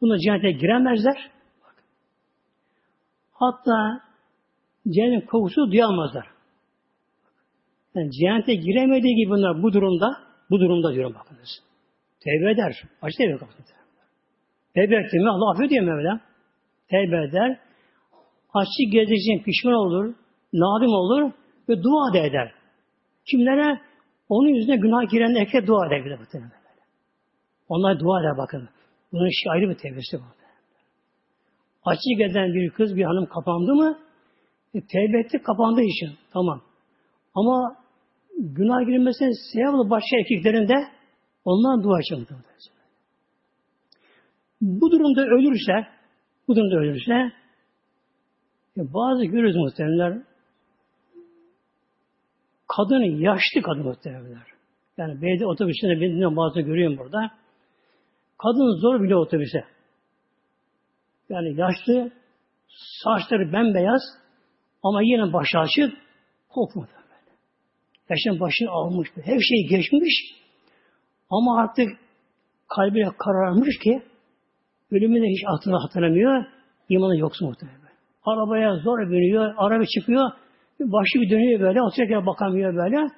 Buna cennete giremezler. Hatta cennet kokusu duyamazlar. Yani cennete giremediği gibi bunlar bu durumda, bu durumda diyorum bakınız. Tevbe eder. Acı tevbe kapatır. Tevbe etti mi Allah affediyor Mevla. Tevbe eder. Açık gezdiği pişman olur, nadim olur ve dua da eder. Kimlere? Onun yüzüne günah giren erkek dua eder bile muhtemelen. Onlar dua eder bakın. Bunun ayrı bir tevbesi var. Açık gezen bir kız, bir hanım kapandı mı? E, tevbe etti, kapandığı için. Tamam. Ama günah girilmesine sebep başka erkeklerin de ondan dua için. Bu durumda ölürse, bu durumda ölürse e, bazı görürüz muhtemelenler kadın yaşlı kadın muhtemelenler. Yani belediye otobüsüne bindiğinde bazı görüyorum burada. Kadın zor bile otobüse. Yani yaşlı, saçları bembeyaz ama yine başı açık, kopmadı. Yaşın başını almış. Her şey geçmiş. Ama artık kalbine kararmış ki ölümünü hiç hatırına hatırlamıyor. İmanı yoksa muhtemelen. Arabaya zor biniyor, araba çıkıyor. Başı bir dönüyor böyle, otururken bakamıyor böyle.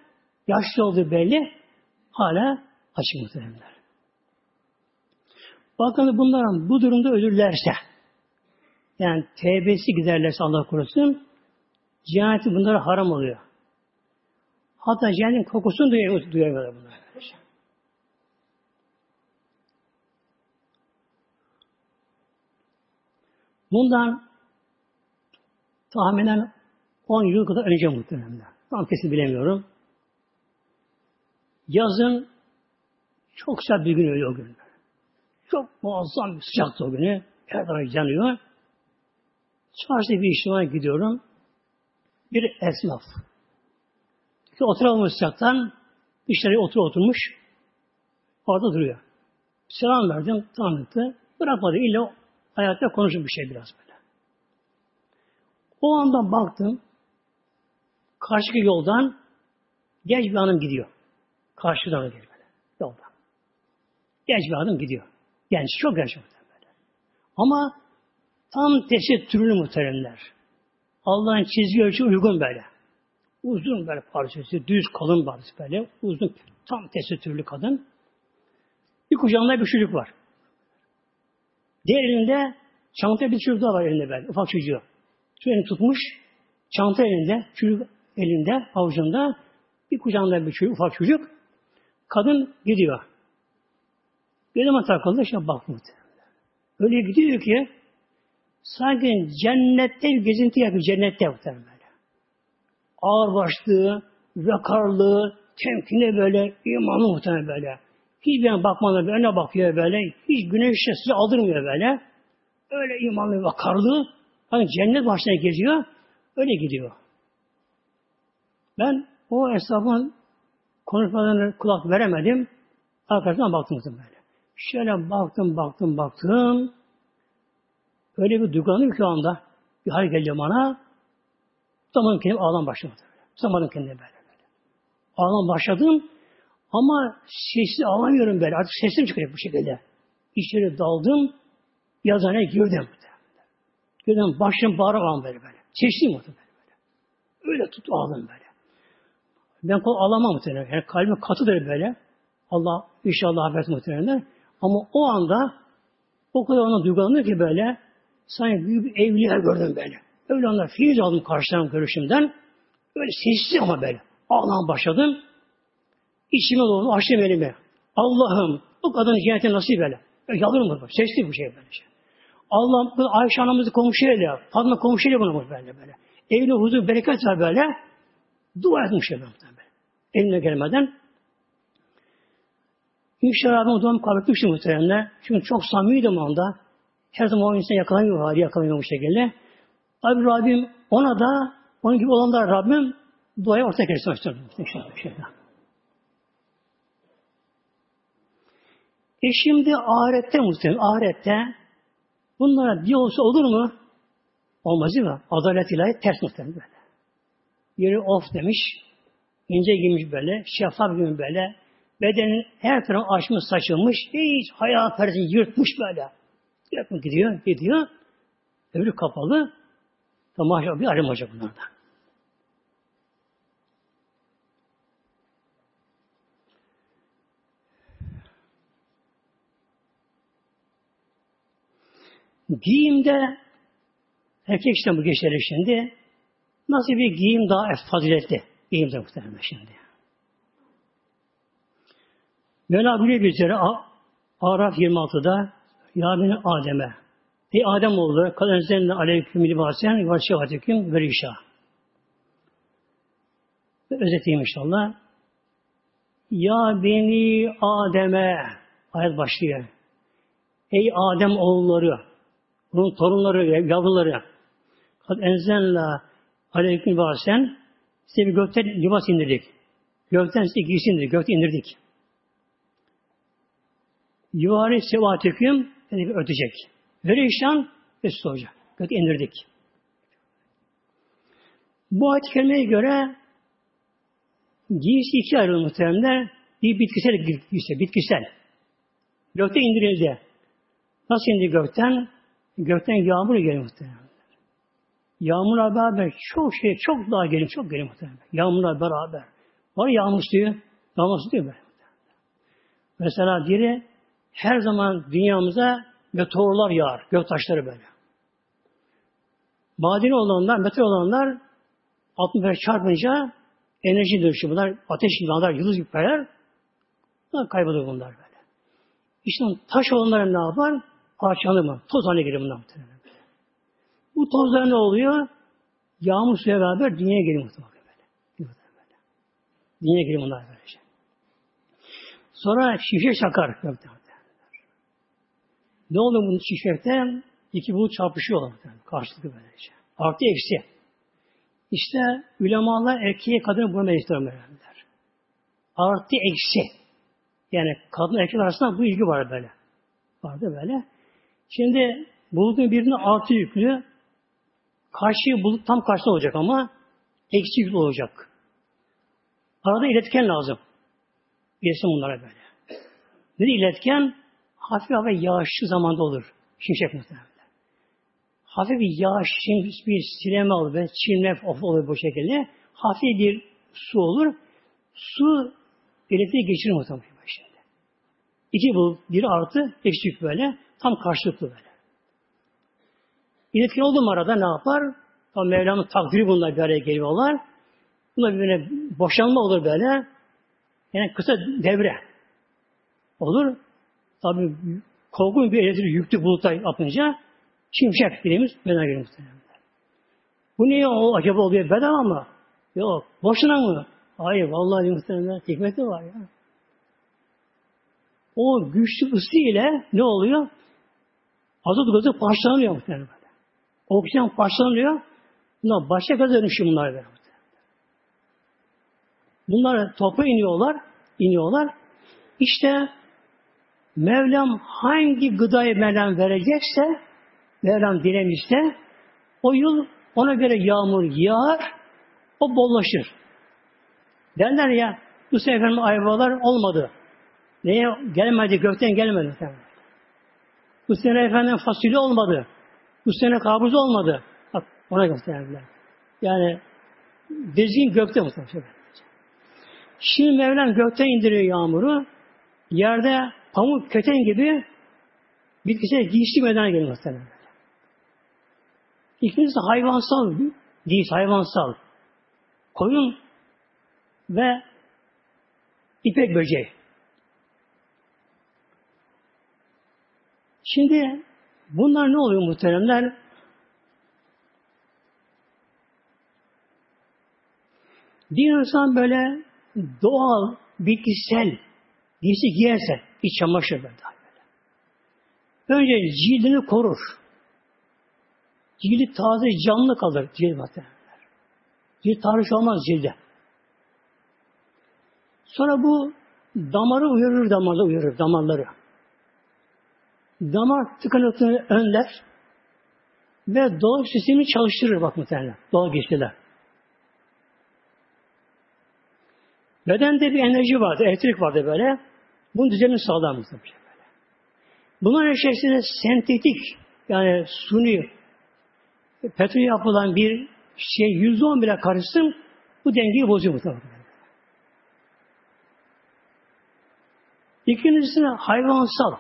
Yaşlı olduğu belli. Hala açık muhtemelenler. Bakın bunların bu durumda ölürlerse, yani tevbesi giderlerse Allah korusun, cehenneti bunlara haram oluyor. Hatta cehennem kokusunu duyuyor, duyuyorlar bunlar. Bundan tahminen 10 yıl kadar önce muhtemelen. Tam kesin bilemiyorum. Yazın çok sıcak bir gün öyle o gün. Çok muazzam bir sıcaktı o günü. Her taraf yanıyor. Çarşıda bir işime gidiyorum. Bir esnaf. Ki oturamamış sıcaktan dışarıya otur oturmuş. Orada duruyor. Selam verdim, tanıttı. Bırakmadı. İlla hayatta konuşup bir şey biraz böyle. O anda baktım. Karşıki yoldan genç bir hanım gidiyor. Karşıdan geliyor böyle. Yoldan. Genç bir hanım gidiyor. Genç, çok genç böyle. Ama tam tesettürlü muhteremler. Allah'ın çizgi ölçü uygun böyle. Uzun böyle parçası, düz kalın parçası böyle. Uzun, tam tesettürlü kadın. Bir kucağında bir çocuk var. Diğer elinde çanta bir çocuk daha var elinde böyle, ufak çocuğu. Elini tutmuş, çanta elinde, çocuk elinde, avucunda, bir kucağında bir çocuk, ufak çocuk. Kadın gidiyor. Bir zaman takıldı, işte bak Öyle gidiyor ki, sanki cennette bir gezinti yapıyor, cennette muhtemelen böyle. Ağır başlı, vakarlı, temkinli böyle, imanlı muhtemelen böyle. Hiçbir yana bakmadan böyle, önüne bakıyor böyle. Hiç güneş ışığı aldırmıyor böyle. Öyle imanlı, vakarlı. Hani cennet başına geziyor. Öyle gidiyor. Ben o esnafın konuşmalarına kulak veremedim. Arkasından baktım böyle. Şöyle baktım, baktım, baktım. Öyle bir duygulandım ki anda. Bir hal geldi bana. Tutamadım kendimi ağlam başladım. Tutamadım kendimi böyle. böyle. Ağlam başladım. Ama sessiz ağlamıyorum böyle. Artık sesim çıkacak bu şekilde. İçeri daldım. Yazaneye girdim. Girdim başım bağıra böyle böyle. Çeşitli mi böyle böyle. Öyle tut ağladım böyle. Ben kol ağlamam muhtemelen. Yani kalbim katıdır böyle. Allah inşallah affetsin muhtemelen. Ama o anda o kadar ona duygulanıyor ki böyle sanki büyük bir evliya gördüm böyle. Öyle anda fiil aldım karşıdan görüşümden. Öyle sessiz ama böyle. Ağlamaya başladım. İçime doğru açtım elimi. Allah'ım bu kadın cennete nasip eyle. Yalvarım mı? Sesli bu şey böyle şey. Allah'ım bu Ayşe anamızı komşu eyle. Fatma komşu eyle bunu böyle böyle. Evine huzur, bereket var böyle. Dua etmiş böyle. Eline gelmeden. İnşallah ben o zaman kaybetmiştim muhtemelen. Çünkü çok samimiydim onda. Her zaman o insan yakalanıyor hali yakalanıyor bu şekilde. Tabi Rabbim ona da onun gibi olanlar Rabbim duaya ortak etsin. İnşallah. E şimdi ahirette muhtemelen, ahirette bunlara bir olsa olur mu? Olmaz değil mi? Adalet ilahi ters muhtemelen böyle. Yeri of demiş, ince giymiş böyle, şeffaf gibi böyle, bedenin her tarafı açmış, saçılmış, hiç hayal perdesini yırtmış böyle. Yapın gidiyor, gidiyor. Öbürü kapalı. Maşallah bir arım olacak bunlarda. Giyimde erkek işte bu geçelim şimdi. Nasıl bir giyim daha faziletli? Giyim de muhtemelen şimdi. Mevla buyuruyor bir üzere Araf 26'da Ya beni Adem'e Ey Adem oğlu kadın üzerinde aleyküm libasen ve şehateküm ve rişa. Özeteyim inşallah. Ya beni Adem'e ayet başlıyor. Ey Adem oğulları bunun torunları, yavruları kad enzenla aleyküm basen size bir gökten libas indirdik. Gökten size giysi indirdik. Gökten indirdik. Yuvari sevatüküm ötecek. Verişan üst olacak. Gök indirdik. Bu ayet kelimeye göre giysi iki ayrılır muhtemelen. Bir bitkisel giysi, bitkisel. Gökte indirildi. Nasıl indi gökten? Gökten yağmur geliyor muhtemelen. Yağmurla beraber çok şey, çok daha geliyor, çok geliyor muhtemelen. Yağmurla beraber. Var yağmur suyu, yağmur suyu böyle. Mesela biri her zaman dünyamıza meteorlar yağar, gök taşları böyle. Madeni olanlar, meteor olanlar 65 çarpınca enerji dönüşü bunlar, ateş gibi bunlar, yıldız gibi kayar. Bunlar kaybolur bunlar böyle. İşte taş olanlar ne yapar? Parçalanır mı? Toz haline gelir bunlar. Bu tozlar ne oluyor? Yağmur suya beraber dünyaya geliyor muhtemelen böyle. Dünyaya geliyor bunlar böylece. Sonra şişe çakar. Ne oluyor bunun şişekte? İki bulut çarpışıyorlar. Karşılıklı böylece. Artı eksi. İşte ulemalar erkeğe kadını buna meclisler Artı eksi. Yani kadın erkek arasında bu ilgi var böyle. Vardı böyle. Şimdi bulutun birine artı yüklü. Karşı bulut tam karşıda olacak ama eksi yüklü olacak. Arada iletken lazım. Gelsin bunlara böyle. Ne iletken? Hafif hafif yağışlı zamanda olur. Şimşek muhtemelen. Hafif bir yağış, bir sileme olur, çimlek of olur bu şekilde. hafif bir su olur. Su elektriği geçirir muhtemelen şimdi. İki bulut, bir artı, eksi böyle. Tam karşılıklı böyle. İletken olduğum arada ne yapar? Tam Mevlam'ın takdiri bunlar bir araya geliyorlar. Buna bir boşanma olur böyle. Yani kısa devre olur. Tabi korkunç bir elektrik yüklü bulutlar yapınca şimşek dediğimiz gelir muhtemelen. Bu niye o acaba oluyor bedava mı? Yok. Boşuna mı? Hayır. Vallahi muhtemelen hikmeti var ya. O güçlü ısı ile ne oluyor? Azot gazı parçalanıyor muhtemelen. Oksijen parçalanıyor. Bunlar başka gaz dönüşüyor bunlar böyle. Bunlar topa iniyorlar, iniyorlar. İşte Mevlam hangi gıdayı Mevlam verecekse, Mevlam dilemişse, o yıl ona göre yağmur yağar, o bollaşır. Derler ya, bu sefer ayvalar olmadı. Neye gelmedi, gökten gelmedi. Bu sene efendim fasulye olmadı. Bu sene kabuz olmadı. Bak ona gösterdiler. Yani dezgin gökte muhtemelen. Şimdi Mevlam gökten indiriyor yağmuru. Yerde pamuk keten gibi bitkisel giysi meydana geliyor muhtemelen. İkincisi hayvansal değil, hayvansal. Koyun ve ipek böceği. Şimdi bunlar ne oluyor muhteremler? Bir insan böyle doğal, bitkisel giysi giyerse, iç çamaşır böyle. Önce cildini korur. Cildi taze, canlı kalır cilt muhtemelenler. Cilt tahriş olmaz cilde. Sonra bu damarı uyarır, damarı uyarır, damarları. Damar tıkanıklığını önler ve doğal sistemi çalıştırır bak muhtemelen. Doğal geçtiler. Bedende bir enerji vardı, elektrik vardı böyle. Bunun muhtemelen. Böyle. Bunların içerisinde sentetik yani suni petrol yapılan bir şey yüzde on bile karışsın bu dengeyi bozuyor muhtemelen. İkincisine hayvansal.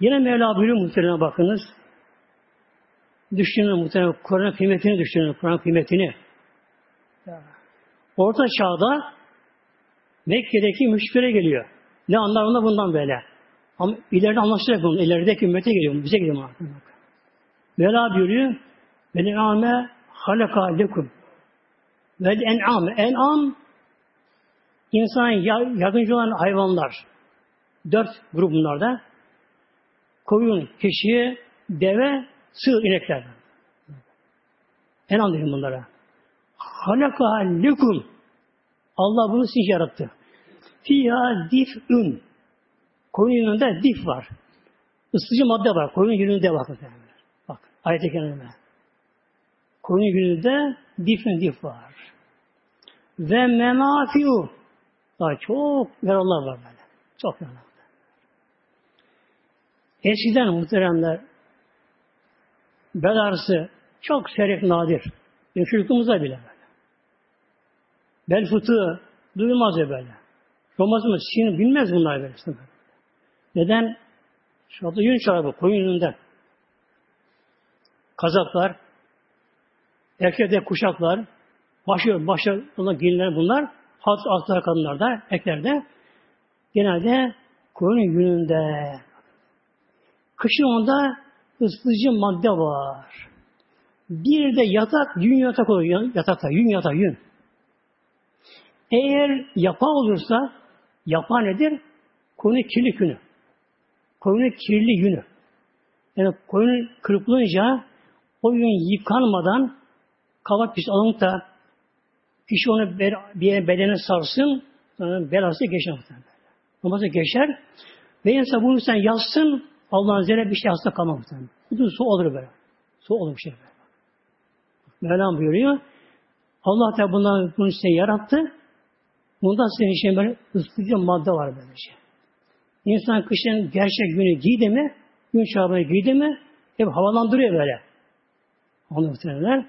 Yine Mevla buyuruyor muhtemelen bakınız. Düşünün muhtemelen Kur'an kıymetini düşünün, Kur'an kıymetini. Orta çağda Mekke'deki müşriklere geliyor. Ne anlar onlar bundan böyle. Ama ileride anlaşılacak bunu. İlerideki ümmete geliyor. Bize geliyor. Mevla buyuruyor. Ve ni'ame halaka lekum. Ve en'am. En'am insana yardımcı olan hayvanlar. Dört grup bunlarda. Koyun, keçi, deve, sığır, inekler. En'am dedim bunlara. Halaka lekum. Allah bunu sizin yarattı. Fiha dif'ün. Koyun yönünde dif var. Isıtıcı madde var. Koyun yönünde var. Bak ayet-i kerime. Koyun yönünde dif'ün dif var. Ve menafiu. Daha çok yararlar var böyle. Çok yararlar. Eskiden muhteremler bel ağrısı çok seyrek nadir. Çocukluğumuzda bile böyle. Bel fıtığı duymaz ya böyle. Romazımız sinir bilmez bunlar böyle. Neden? Şu anda yün çorabı koyun yününden. Kazaklar, erkekte kuşaklar, başı, başı olan giyinler bunlar. Alt, altlar kadınlarda, eklerde. Genelde koyun yününde. Kışın onda ısıtıcı madde var. Bir de yatak, yün yatak oluyor. Yatakta, yün yatak, yün. Eğer yapa olursa, yapa nedir? Koyunun kirli günü. Koyunun kirli yünü. Yani koyunun kırpılınca o yün yıkanmadan kavak pis alınıp da kişi onu bir bedene sarsın, belası geçer. Namazı geçer ve insan bunu sen yazsın, Allah'ın üzerine bir şey hasta kalmaz. Bu su olur böyle. Su olur bir şey böyle. Mevlam buyuruyor. Allah da bundan bunu size yarattı. Bundan senin için böyle ısıtıcı madde var böylece. İnsan kışın gerçek günü giydi mi, gün çorabını giydi mi, hep havalandırıyor böyle. Onu muhtemelenler.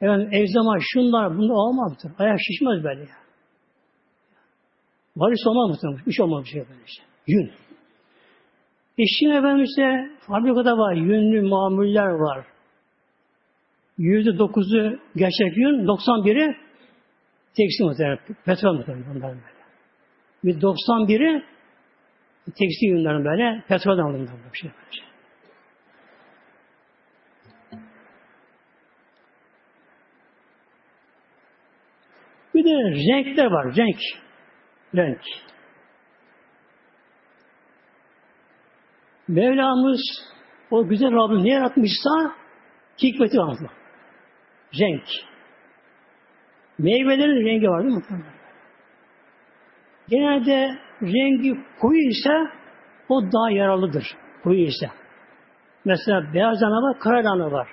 Yani egzama, şunlar, bunlar olmaz. Ayak şişmez böyle ya. Varis olmaz mı? Hiç olmaz bir şey böyle işte. Yün. İşin efendim işte fabrikada var, yünlü mamuller var. Yüzde dokuzu gerçek yün, 91'i tekstil muhtemelen, petrol muhtemelen bunların böyle. Bir 91'i tekstil yünlerin böyle, petrolden alındı bir şey böyle. Bir de renkler var, renk. Renk. Mevlamız o güzel Rabbim ne yaratmışsa hikmeti var. Renk. Meyvelerin rengi var değil mi? Genelde rengi koyu ise o daha yararlıdır. Koyu ise. Mesela beyaz ana var, kara ana var.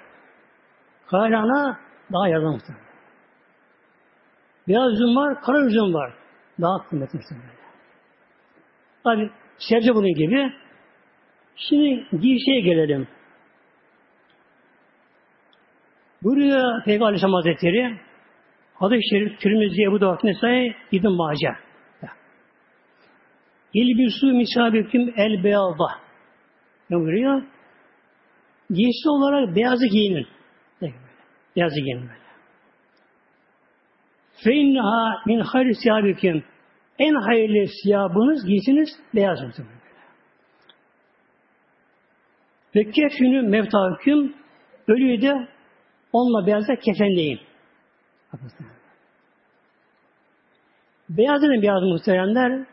Kara ana daha yararlı muhtemelen. Beyaz üzüm var, kara üzüm var. Daha kıymetli muhtemelen. Tabi sebze bunun gibi. Şimdi giysiye gelelim. Buraya Peygamber Aleyhisselam Hazretleri Hadis-i Şerif Tirmizi Ebu Davud Nesai İbn Mace. İlbisü misabiküm el beyazda. Ne buyuruyor? Giysi olarak beyazı giyinin. Beyazı giyinin böyle. Fe inneha min hayri siyabiküm. En hayırlı siyabınız, giysiniz beyaz muhtemelen. Ve kefünü mevtaküm ölüyü de onunla beyazda kefenleyin. Beyaz dedim beyaz muhteremler.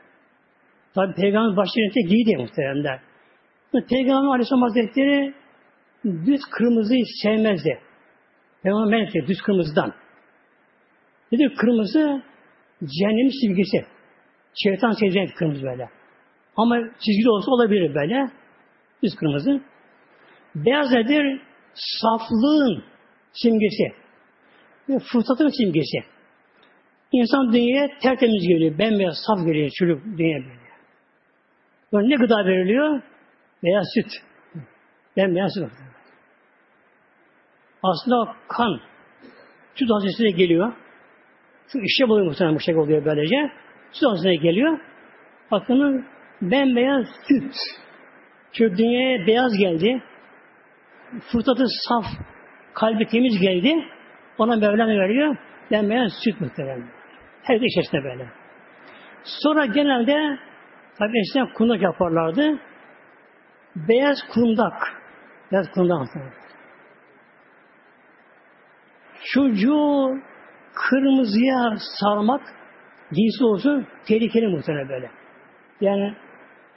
Tabi Peygamber başlarında giydi muhteremler. Peygamber Aleyhisselam Hazretleri düz kırmızıyı sevmezdi. Peygamber men düz kırmızıdan. Dedi kırmızı cehennemin simgesi. Şeytan seveceği kırmızı böyle. Ama çizgili olsa olabilir böyle. Düz kırmızı. Beyaz nedir? Saflığın simgesi. Ve fırsatın simgesi. İnsan dünyaya tertemiz geliyor. Bembeyaz, saf geliyor çocuk dünya böyle. Böyle ne gıda veriliyor? Beyaz süt. Bembeyaz süt. Aslında kan. Süt haznesine geliyor. Şu işe buluyor muhtemelen bu şekilde oluyor böylece. Süt haznesine geliyor. Bakın bembeyaz süt. Çünkü dünyaya beyaz geldi. Fırsatı saf, kalbi temiz geldi. Ona Mevlam veriyor. Bembeyaz süt muhtemelen. Her iş içerisinde böyle. Sonra genelde tabi eskiden kundak yaparlardı. Beyaz kundak. Beyaz kundak. Çocuğu kırmızıya sarmak giysi olsun tehlikeli muhtemelen böyle. Yani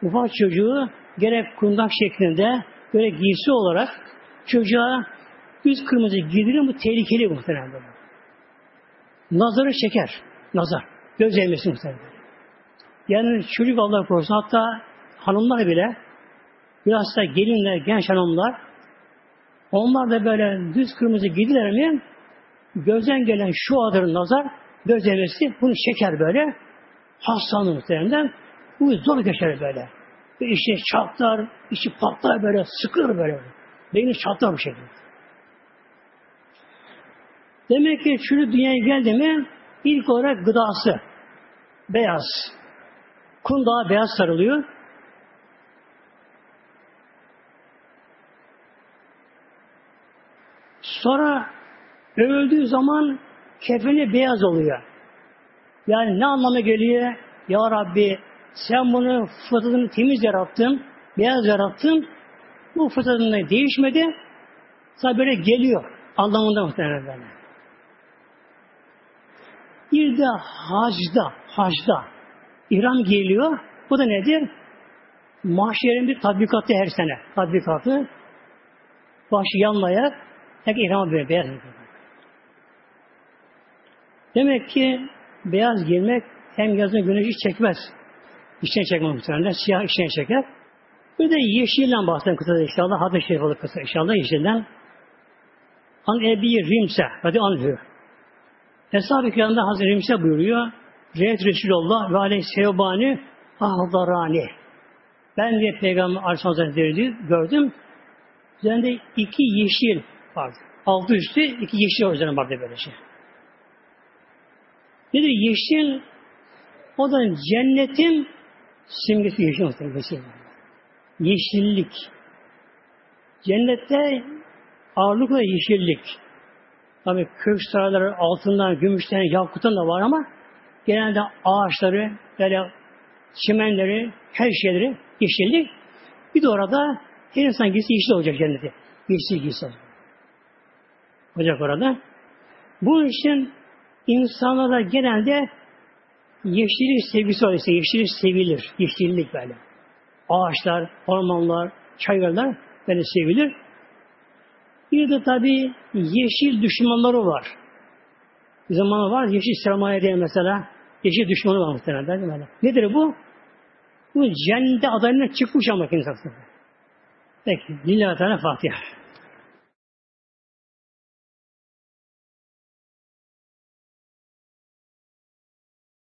ufak çocuğu gerek kundak şeklinde böyle giysi olarak çocuğa yüz kırmızı giydirir bu tehlikeli muhtemelen. Nazarı çeker. Nazar. Göz değmesi muhtemelen. Yani çocuk Allah korusun hatta hanımlar bile biraz da gelinler, genç hanımlar onlar da böyle düz kırmızı giydiler mi gözden gelen şu adır nazar göz değmesi bunu çeker böyle hastalanır muhtemelen bu zor geçer böyle. Ve işte çatlar, içi patlar böyle, sıkılır böyle. Beyni çatlar bu şekilde. Demek ki çürü dünyaya geldi mi ilk olarak gıdası beyaz. Kundağa beyaz sarılıyor. Sonra öldüğü zaman kefeni beyaz oluyor. Yani ne anlama geliyor? Ya Rabbi sen bunu fıtratını temiz yarattın, beyaz yarattın. Bu fıtratında değişmedi. Sana böyle geliyor. Anlamında muhtemelen böyle. Bir de hacda, hacda İhram geliyor. Bu da nedir? Mahşerin bir tatbikatı her sene. Tatbikatı. Başı yanlayarak tek ihram böyle beyaz. Demek ki beyaz giymek hem yazın güneşi çekmez. İçine çekmez muhtemelen. Siyah içine çeker. Bir de yeşilden bahsedelim kısada inşallah. Hadis-i şerif olur kısa inşallah yeşilden. An Ebi Rimse. Hadi anhü. Eshab-ı Kiram'da Hazreti Rimse buyuruyor. Reyet Resulullah ve aleyhi sevbani ahdarani. Ben de Peygamber Aleyhisselam Hazretleri gördüm. Üzerinde iki yeşil vardı. altı üstü iki yeşil üzerine bakıyor böyle şey. Nedir yeşil? O da cennetin simgesi yeşil muhtemelen. Yeşil. Yeşillik. Cennette ağırlıkla yeşillik. Tabi kök sarayları altından, gümüşten, yakuttan da var ama genelde ağaçları, böyle çimenleri, her şeyleri yeşillik. Bir de orada her insan giysi yeşil olacak cenneti. Yeşil giysi olacak. Orada. Bu için insanlara genelde yeşillik sevgisi oluyor. Yeşillik sevilir. Yeşillik böyle. Ağaçlar, ormanlar, çayırlar böyle sevilir. Bir de tabi yeşil düşmanları var. Bir zaman var yeşil sermaye diye mesela yeşil düşmanı var muhtemelen değil mi? Nedir bu? Bu cennete adayına çıkmış ama aslında. Peki. Lillahi Teala Fatiha.